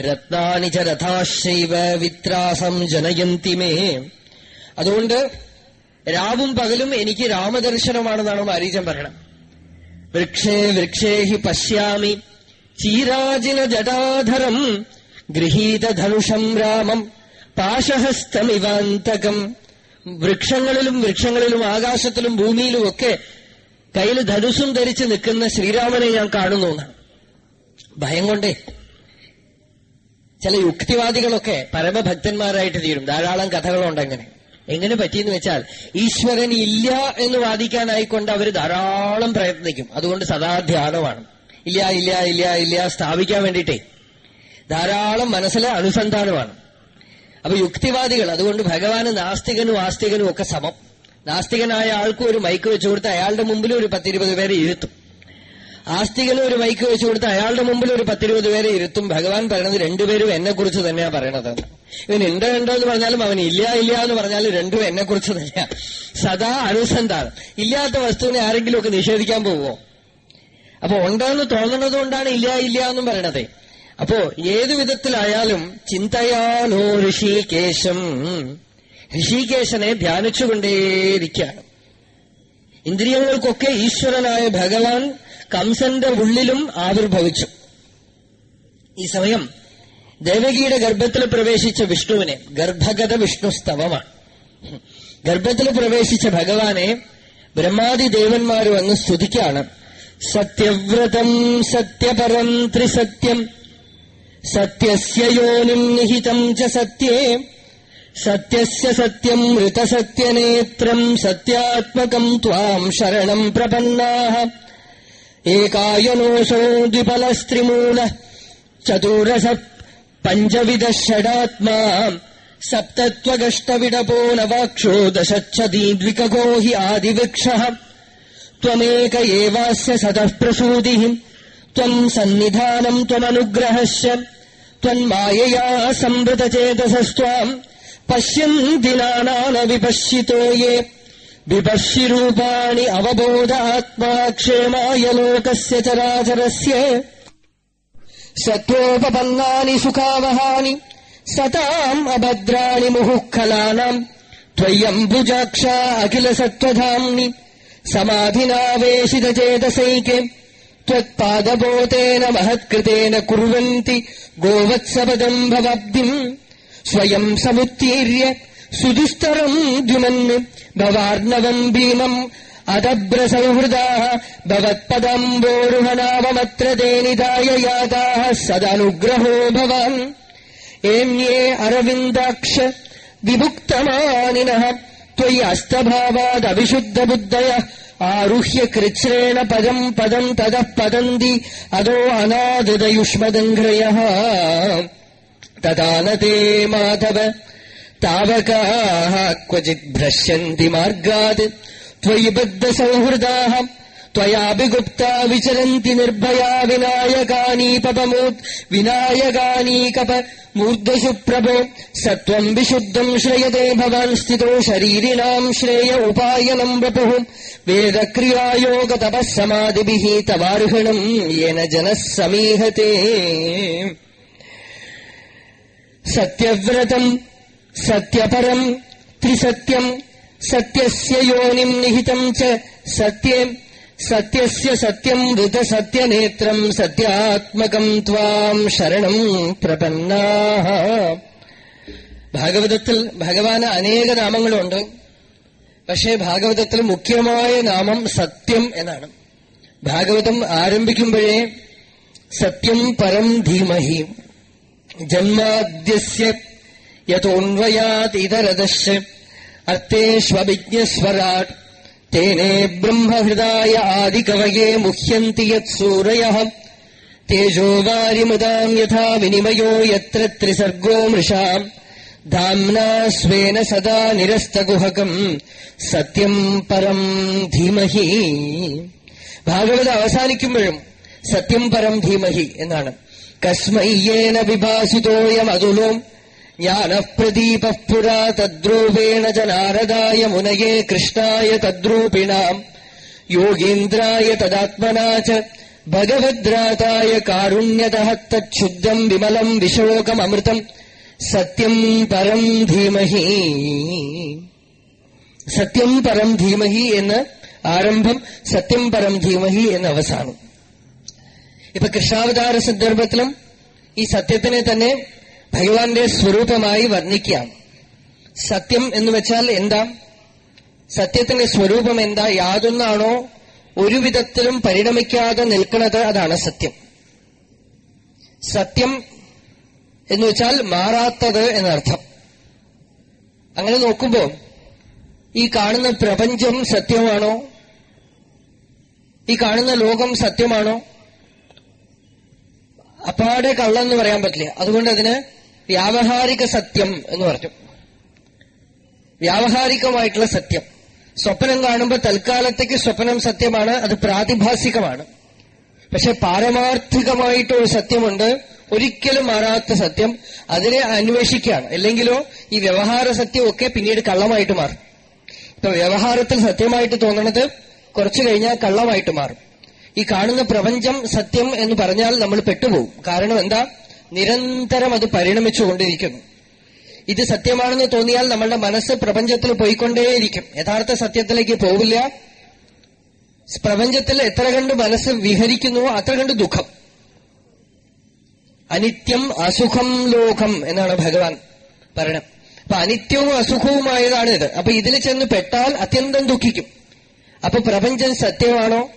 S1: രത്നാനി രഥാശൈവ വിത്രാസം ജനയന്തി മേ. അതുകൊണ്ട് രാവും പകലും എനിക്ക് രാമദർശനമാണെന്നാണ് മാരീചൻ പറയണം വൃക്ഷേ വൃക്ഷേഹി പശ്യാമി. ചീരാജിന ജടാധരം. ഗൃഹീതധനുഷം രാമം. പാശഹസ്തമിവാന്തകം. വൃക്ഷങ്ങളിലും വൃക്ഷങ്ങളിലും ആകാശത്തിലും ഭൂമിയിലും ഒക്കെ കയ്യിൽ ധനുസും ധരിച്ച് നിൽക്കുന്ന ശ്രീരാമനെ ഞാൻ കാണുന്നു എന്നാണ്. ഭയം കൊണ്ടേ. ചില യുക്തിവാദികളൊക്കെ പരമഭക്തന്മാരായിട്ട് തീരും. ധാരാളം കഥകളുണ്ട് അങ്ങനെ. എങ്ങനെ പറ്റിയെന്ന് വെച്ചാൽ ഈശ്വരൻ ഇല്ല എന്ന് വാദിക്കാനായിക്കൊണ്ട് അവർ ധാരാളം പ്രയത്നിക്കും. അതുകൊണ്ട് സദാ ധ്യാനമാണ്. ഇല്ല ഇല്ല ഇല്ല ഇല്ല സ്ഥാപിക്കാൻ വേണ്ടിയിട്ടേ. ധാരാളം മനസ്സിലെ അനുസന്ധാനമാണ്. അപ്പൊ യുക്തിവാദികൾ അതുകൊണ്ട് ഭഗവാന് നാസ്തികനും ആസ്തികനും ഒക്കെ സമം. നാസ്തികനായ ആൾക്കും ഒരു മൈക്ക് വെച്ചു കൊടുത്ത് അയാളുടെ മുമ്പിൽ ഒരു പത്തിരുപത് പേരെ ഇരുത്തും. ആസ്തികനും ഒരു മൈക്ക് വെച്ചു കൊടുത്ത് അയാളുടെ മുമ്പിൽ ഒരു പത്തിരുപത് പേരെ ഇരുത്തും. ഭഗവാൻ പറയണത് രണ്ടുപേരും എന്നെ കുറിച്ച് തന്നെയാ പറയണത്. ഇവൻ ഉണ്ടോ ഉണ്ടോ എന്ന് പറഞ്ഞാലും അവൻ ഇല്ല ഇല്ല എന്ന് പറഞ്ഞാലും രണ്ടും എന്നെ കുറിച്ച് തന്നെയാ. സദാ അനുസന്ധാനം. ഇല്ലാത്ത വസ്തുവിനെ ആരെങ്കിലും ഒക്കെ നിഷേധിക്കാൻ പോവോ അപ്പൊ ഉണ്ടെന്ന് തോന്നണത് കൊണ്ടാണ് ഇല്ല ഇല്ല എന്നും പറയണത്. അപ്പോ ഏതു വിധത്തിലായാലും ചിന്തയാനോ ഋഷികേശം. ഋഷികേശനെ ധ്യാനിച്ചുകൊണ്ടേയിരിക്കുകയാണ്. ഇന്ദ്രിയങ്ങൾക്കൊക്കെ ഈശ്വരനായ ഭഗവാൻ കംസന്റെ ഉള്ളിലും ആവിർഭവിച്ചു. ഈ സമയം ദേവകിയുടെ ഗർഭത്തിൽ പ്രവേശിച്ച വിഷ്ണുവിനെ ഗർഭഗത വിഷ്ണു സ്തവമാണ് ഗർഭത്തിൽ പ്രവേശിച്ച ഭഗവാനെ ബ്രഹ്മാദി ദേവന്മാരും അങ്ങ് സ്തുതിക്കാണ്. സത്യവ്രതം സത്യപരം ത്രിസത്യം സത്യസ്യ യോനിം നിഹിതം ച സത്യേ സത്യസ്യ സത്യം ഋതസത്യനേത്രം സത്യാത്മകം ത്വാം ശരണം പ്രപന്നാഃ ഏകായനോഷോ ദ്വിപലസ്ത്രിമൂല ചതുരസ പഞ്ചവിധ ഷഡാത്മാ സപ്തത്വഗഷ്ടവിടപോ നവാക്ഷോ ദശച്ഛദീദ്വികോ ഹി ആദിവൃക്ഷ. ത്വമേക ഏവാസ്യ സതഃ പ്രസൂതിഃ ത്വം സന്നിധാനം ത്വമനുഗ്രഹശ്ച. ത്വന്മായയാ സംവൃതചേതസസ്ത്വാം. പശ്യന്തി നാനാന അവബോധ ആത്മാ ക്ഷേമായ ലോകസ്യ ചരാചരസ്യ സത്വോപപന്നാനി സുഖാവഹാനി സതാം അഭദ്രാണി മുഹുഃഖലാനാം ത്വയ്യംബുജാക്ഷ അഖില സത്വധാംനി സമാധിനാവേശിതചേതസൈകെ ത്വത്പാദബോധേന മഹത്കൃതേന കുർവന്തി ഗോവത്സപദം ഭവബ്ദിം സ്വയം സമുത്തീര്യ സുദുസ്തരം ദ്യുമന് ഭവാർണവം ഭീമം അതഭ്രസൗഹൃദാ ഭവത്പദംബോരുഹനാമമത്ര തേ നിധായ യാതാ സദനുഗ്രഹോ ഭവാൻ. ഏമ്യേ അരവിന്ദാക്ഷ വിമുക്തമാനിന ത്വയി അസ്തഭാവാദവിശുദ്ധബുദ്ധയ ആരുഹ്യ കൃച്ഛ്രേണ പദം പദം തതഃ പതന്തി അതോ അനാദൃതയുഷ്മദംഘ്രയ തഥാനതേ മാധവ താവകാഹ ക്വചിത് ഭ്രശ്യന്തി മാർഗാത് ത്വയി ബദ്ധസൗഹൃദാഹ ത്വയാപി ഗുപ്ത വിചരന്തി നിർഭയാ വിനായകാനീപപമൂത് വിനായകാനീകപ മൂർധശുപ്രഭോ സത്വം വിശുദ്ധം ശ്രയതേ ഭവാൻ സ്ഥിതോ ശരീരിണാം ശ്രേയ ഉപായനം വപുഃ വേദക്രിയായോഗ തപസ്സമാദിഭി തവാർഹണം യേന ജനഃ സമീഹത്തെ സത്യവ്രതം സത്യപരം ത്രിസത്യം സത്യസ്യ യോനിം നിഹിതം ച സത്യം സത്യസ്യ സത്യം സത്യാത്മകം ത്വാം ശരണം പ്രപന്ന ഭാഗവതത്തിൽ ഭഗവാന് അനേക നാമങ്ങളുണ്ട്. പക്ഷേ ഭാഗവതത്തിൽ മുഖ്യമായ നാമം സത്യം എന്നാണ്. ഭാഗവതം ആരംഭിക്കുമ്പോഴേ സത്യം പരം ധീമഹി. ജന്മാദ്യസ്യ യഥോൺവയാത് ഇതരദശ തേനെ ബ്രഹ്മഹൃദായ ആദികവയേ മുഹ്യന്തി യത്സൂരയ തേജോ വാരിമുദാം യഥാ വിനിമയോ യത്ര ത്രിസർഗോ മൃഷാം ധാംനാ സ്വേന സദാ നിരസ്തഗുഹകം സത്യം പരം ധീമഹി. ഭാഗവത അവസാനിക്കുമ്പോഴും സത്യം പരം ധീമഹി എന്നാണ്. കസ്മയ്യേന വിഭാസിതോയം അതുലോം ജ്ഞാനപ്രദീപ പുരാ തദ്രൂപേണ ച നാരദായ മുനയേ കൃഷ്ണായ തദ്രൂപിണാം യോഗീന്ദ്രായ തദാത്മനാ ച ഭഗവദ്രാതായ കാരുണ്യത തച്ഛുദ്ധം വിമലം വിശോകമൃതം സത്യം പരം ധീമഹി. സത്യം പരം ധീമഹി എന്ന് ആരംഭം സത്യം പരം ധീമഹി എന്ന് അവസാനം. ഇപ്പൊ കൃഷ്ണാവതാര സന്ദർഭത്തിലും ഈ സത്യത്തിനെ തന്നെ ഭഗവാന്റെ സ്വരൂപമായി വർണിക്കാം സത്യം എന്ന് വെച്ചാൽ എന്താ? സത്യത്തിന്റെ സ്വരൂപം എന്താ? യാതൊന്നാണോ? ഒരു വിധത്തിലും പരിണമിക്കാതെ നിൽക്കുന്നത് അതാണ് സത്യം. സത്യം എന്ന് വെച്ചാൽ മാറാത്തത് എന്നർത്ഥം. അങ്ങനെ നോക്കുമ്പോൾ ഈ കാണുന്ന പ്രപഞ്ചം സത്യമാണോ? ഈ കാണുന്ന ലോകം സത്യമാണോ? അപ്പാടെ കള്ളെന്ന് പറയാൻ പറ്റില്ല. അതുകൊണ്ട് അതിന് വ്യാവഹാരിക സത്യം എന്ന് പറഞ്ഞു. വ്യാവഹാരികമായിട്ടുള്ള സത്യം. സ്വപ്നം കാണുമ്പോൾ തൽക്കാലത്തേക്ക് സ്വപ്നം സത്യമാണ് അത് പ്രാതിഭാസികമാണ്. പക്ഷെ പാരമാർത്ഥികമായിട്ടൊരു സത്യമുണ്ട് ഒരിക്കലും മാറാത്ത സത്യം. അതിനെ അന്വേഷിക്കുകയാണ്. അല്ലെങ്കിലോ ഈ വ്യവഹാര സത്യമൊക്കെ പിന്നീട് കള്ളമായിട്ട് മാറും. ഇപ്പൊ വ്യവഹാരത്തിൽ സത്യമായിട്ട് തോന്നണത് കുറച്ചു കഴിഞ്ഞാൽ കള്ളമായിട്ട് മാറും. ഈ കാണുന്ന പ്രപഞ്ചം സത്യം എന്ന് പറഞ്ഞാൽ നമ്മൾ പെട്ടുപോകും. കാരണം എന്താ? നിരന്തരം അത് പരിണമിച്ചുകൊണ്ടിരിക്കുന്നു ഇത് സത്യമാണെന്ന് തോന്നിയാൽ നമ്മളുടെ മനസ്സ് പ്രപഞ്ചത്തിൽ പോയിക്കൊണ്ടേയിരിക്കും. യഥാർത്ഥ സത്യത്തിലേക്ക് പോവില്ല. പ്രപഞ്ചത്തിൽ എത്ര കണ്ട് മനസ്സ് വിഹരിക്കുന്നുവോ അത്ര കണ്ട് ദുഃഖം. അനിത്യം അസുഖം ലോകം എന്നാണ് ഭഗവാൻ പറയണം അപ്പൊ അനിത്യവും അസുഖവുമായതാണ് ഇത് അപ്പൊ ഇതിൽ ചെന്ന് പെട്ടാൽ അത്യന്തം ദുഃഖിക്കും. അപ്പൊ പ്രപഞ്ചം സത്യമാണോ?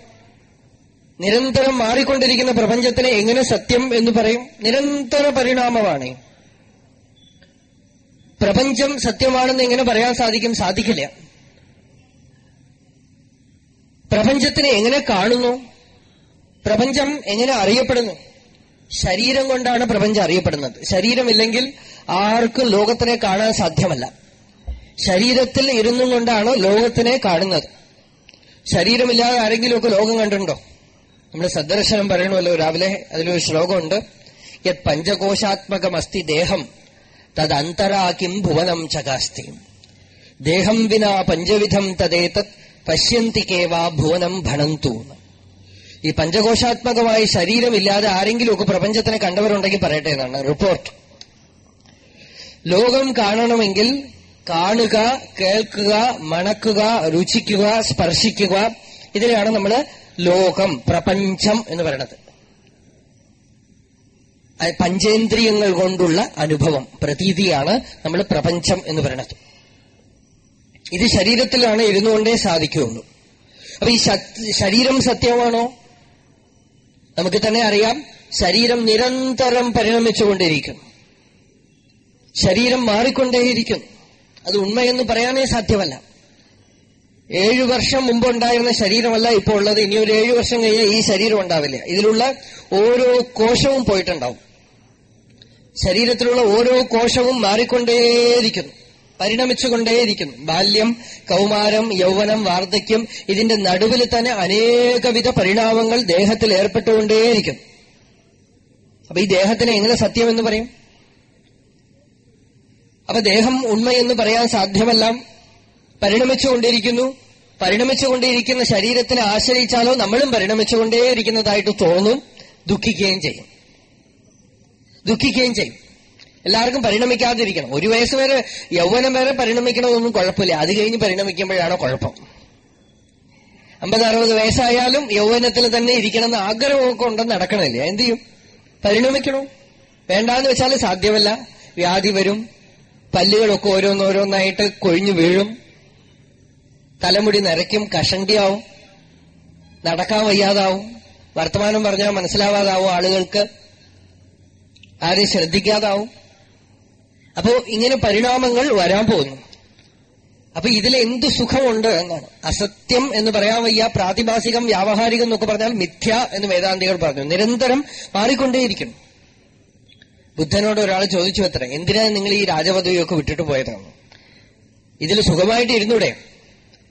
S1: നിരന്തരം മാറിക്കൊണ്ടിരിക്കുന്ന പ്രപഞ്ചത്തിനെ എങ്ങനെ സത്യം എന്ന് പറയും? നിരന്തര പരിണാമമാണ്. പ്രപഞ്ചം സത്യമാണെന്ന് എങ്ങനെ പറയാൻ സാധിക്കും? സാധിക്കില്ല. പ്രപഞ്ചത്തിനെ എങ്ങനെ കാണുന്നു? പ്രപഞ്ചം എങ്ങനെ അറിയപ്പെടുന്നു? ശരീരം കൊണ്ടാണ് പ്രപഞ്ചം അറിയപ്പെടുന്നത്. ശരീരമില്ലെങ്കിൽ ആർക്കും ലോകത്തിനെ കാണാൻ സാധ്യമല്ല. ശരീരത്തിൽ ഇരുന്നും കൊണ്ടാണ് ലോകത്തിനെ കാണുന്നത്. ശരീരമില്ലാതെ ആരെങ്കിലുമൊക്കെ ലോകം കണ്ടിട്ടുണ്ടോ? നമ്മൾ സദ്ദർശനം പറയണമല്ലോ. രാവിലെ അതിലൊരു ശ്ലോകമുണ്ട്. യത് പഞ്ചകോശാത്മകമസ്തി ദേഹം തദന്തരാക്കിം ഭുവനം ചകാസ്തി. ദേഹം വിനാ പഞ്ചവിധം തദേതത് പശ്യന്തി കേവാ ഭുവനം ഭണന്തു ഈ പഞ്ചകോശാത്മകമായി ശരീരമില്ലാതെ ആരെങ്കിലുമൊക്കെ പ്രപഞ്ചത്തിനെ കണ്ടവരുണ്ടെങ്കിൽ പറയട്ടെ എന്നാണ് റിപ്പോർട്ട്. ലോകം കാണണമെങ്കിൽ കാണുക കേൾക്കുക മണക്കുക രുചിക്കുക സ്പർശിക്കുക ഇതിനെയാണ് നമ്മൾ ലോകം പ്രപഞ്ചം എന്ന് പറയണത്. പഞ്ചേന്ദ്രിയങ്ങൾ കൊണ്ടുള്ള അനുഭവം പ്രതീതിയാണ് നമ്മൾ പ്രപഞ്ചം എന്ന് പറയണത്. ഇത് ശരീരത്തിലാണ് ഇരുന്നുകൊണ്ടേ സാധിക്കുകയുള്ളൂ. അപ്പൊ ഈ ശരീരം സത്യമാണോ? നമുക്ക് തന്നെ അറിയാം ശരീരം നിരന്തരം പരിണമിച്ചുകൊണ്ടേയിരിക്കുന്നു ശരീരം മാറിക്കൊണ്ടേയിരിക്കുന്നു അത് ഉണ്മയെന്ന് പറയാനേ സാധ്യമല്ല. ഏഴു വർഷം മുമ്പുണ്ടായിരുന്ന ശരീരമല്ല ഇപ്പോൾ ഉള്ളത്. ഇനി ഒരു ഏഴു വർഷം കഴിഞ്ഞാൽ ഈ ശരീരം ഉണ്ടാവില്ല. ഇതിലുള്ള ഓരോ കോശവും പോയിട്ടുണ്ടാവും. ശരീരത്തിലുള്ള ഓരോ കോശവും മാറിക്കൊണ്ടേയിരിക്കുന്നു. പരിണമിച്ചുകൊണ്ടേയിരിക്കുന്നു. ബാല്യം കൗമാരം യൗവനം വാർദ്ധക്യം ഇതിന്റെ നടുവിൽ തന്നെ അനേകവിധ പരിണാമങ്ങൾ ദേഹത്തിൽ ഏർപ്പെട്ടുകൊണ്ടേയിരിക്കുന്നു. അപ്പൊ ഈ ദേഹത്തിന് എങ്ങനെ സത്യമെന്ന് പറയും? അപ്പൊ ദേഹം ഉണ്മയെന്ന് പറയാൻ സാധ്യമല്ല. പരിണമിച്ചുകൊണ്ടിരിക്കുന്നു. പരിണമിച്ചുകൊണ്ടിരിക്കുന്ന ശരീരത്തിനെ ആശ്രയിച്ചാലോ നമ്മളും പരിണമിച്ചുകൊണ്ടേയിരിക്കുന്നതായിട്ട് തോന്നും ദുഃഖിക്കുകയും ചെയ്യും. ദുഃഖിക്കുകയും ചെയ്യും. എല്ലാവർക്കും പരിണമിക്കാതിരിക്കണം. ഒരു വയസ്സ് വരെ യൗവനം വരെ പരിണമിക്കണമെന്നൊന്നും കുഴപ്പമില്ല. അത് കഴിഞ്ഞ് പരിണമിക്കുമ്പോഴാണ് കുഴപ്പം. അമ്പത് അറുപത് വയസ്സായാലും യൗവനത്തിൽ തന്നെ ഇരിക്കണമെന്ന് ആഗ്രഹമൊക്കെ ഉണ്ടെന്ന് നടക്കണില്ല എന്ത് ചെയ്യും? പരിണമിക്കണോ? വേണ്ടാന്ന് വെച്ചാൽ സാധ്യമല്ല. വ്യാധി വരും. പല്ലുകളൊക്കെ ഓരോന്നോരോന്നായിട്ട് കൊഴിഞ്ഞു വീഴും. തലമുടി നരയ്ക്കും കഷണ്ടിയാവും നടക്കാൻ വയ്യാതാവും വർത്തമാനം പറഞ്ഞാൽ മനസ്സിലാവാതാവും ആളുകൾക്ക് ആരെയും ശ്രദ്ധിക്കാതാവും. അപ്പോ ഇങ്ങനെ പരിണാമങ്ങൾ വരാൻ പോകുന്നു. അപ്പൊ ഇതിൽ എന്ത് സുഖമുണ്ട് എന്നാണ്. അസത്യം എന്ന് പറയാൻ വയ്യ പ്രാതിഭാസികം വ്യാവഹാരികം എന്നൊക്കെ പറഞ്ഞാൽ മിഥ്യ എന്ന് വേദാന്തികൾ പറഞ്ഞു. നിരന്തരം മാറിക്കൊണ്ടേയിരിക്കണം ബുദ്ധനോട് ഒരാൾ ചോദിച്ചു അത്ര എന്തിനാണ് നിങ്ങൾ ഈ രാജപദവിയൊക്കെ വിട്ടിട്ട് പോയതാണ് ഇതിൽ സുഖമായിട്ട് ഇരുന്നൂടെ?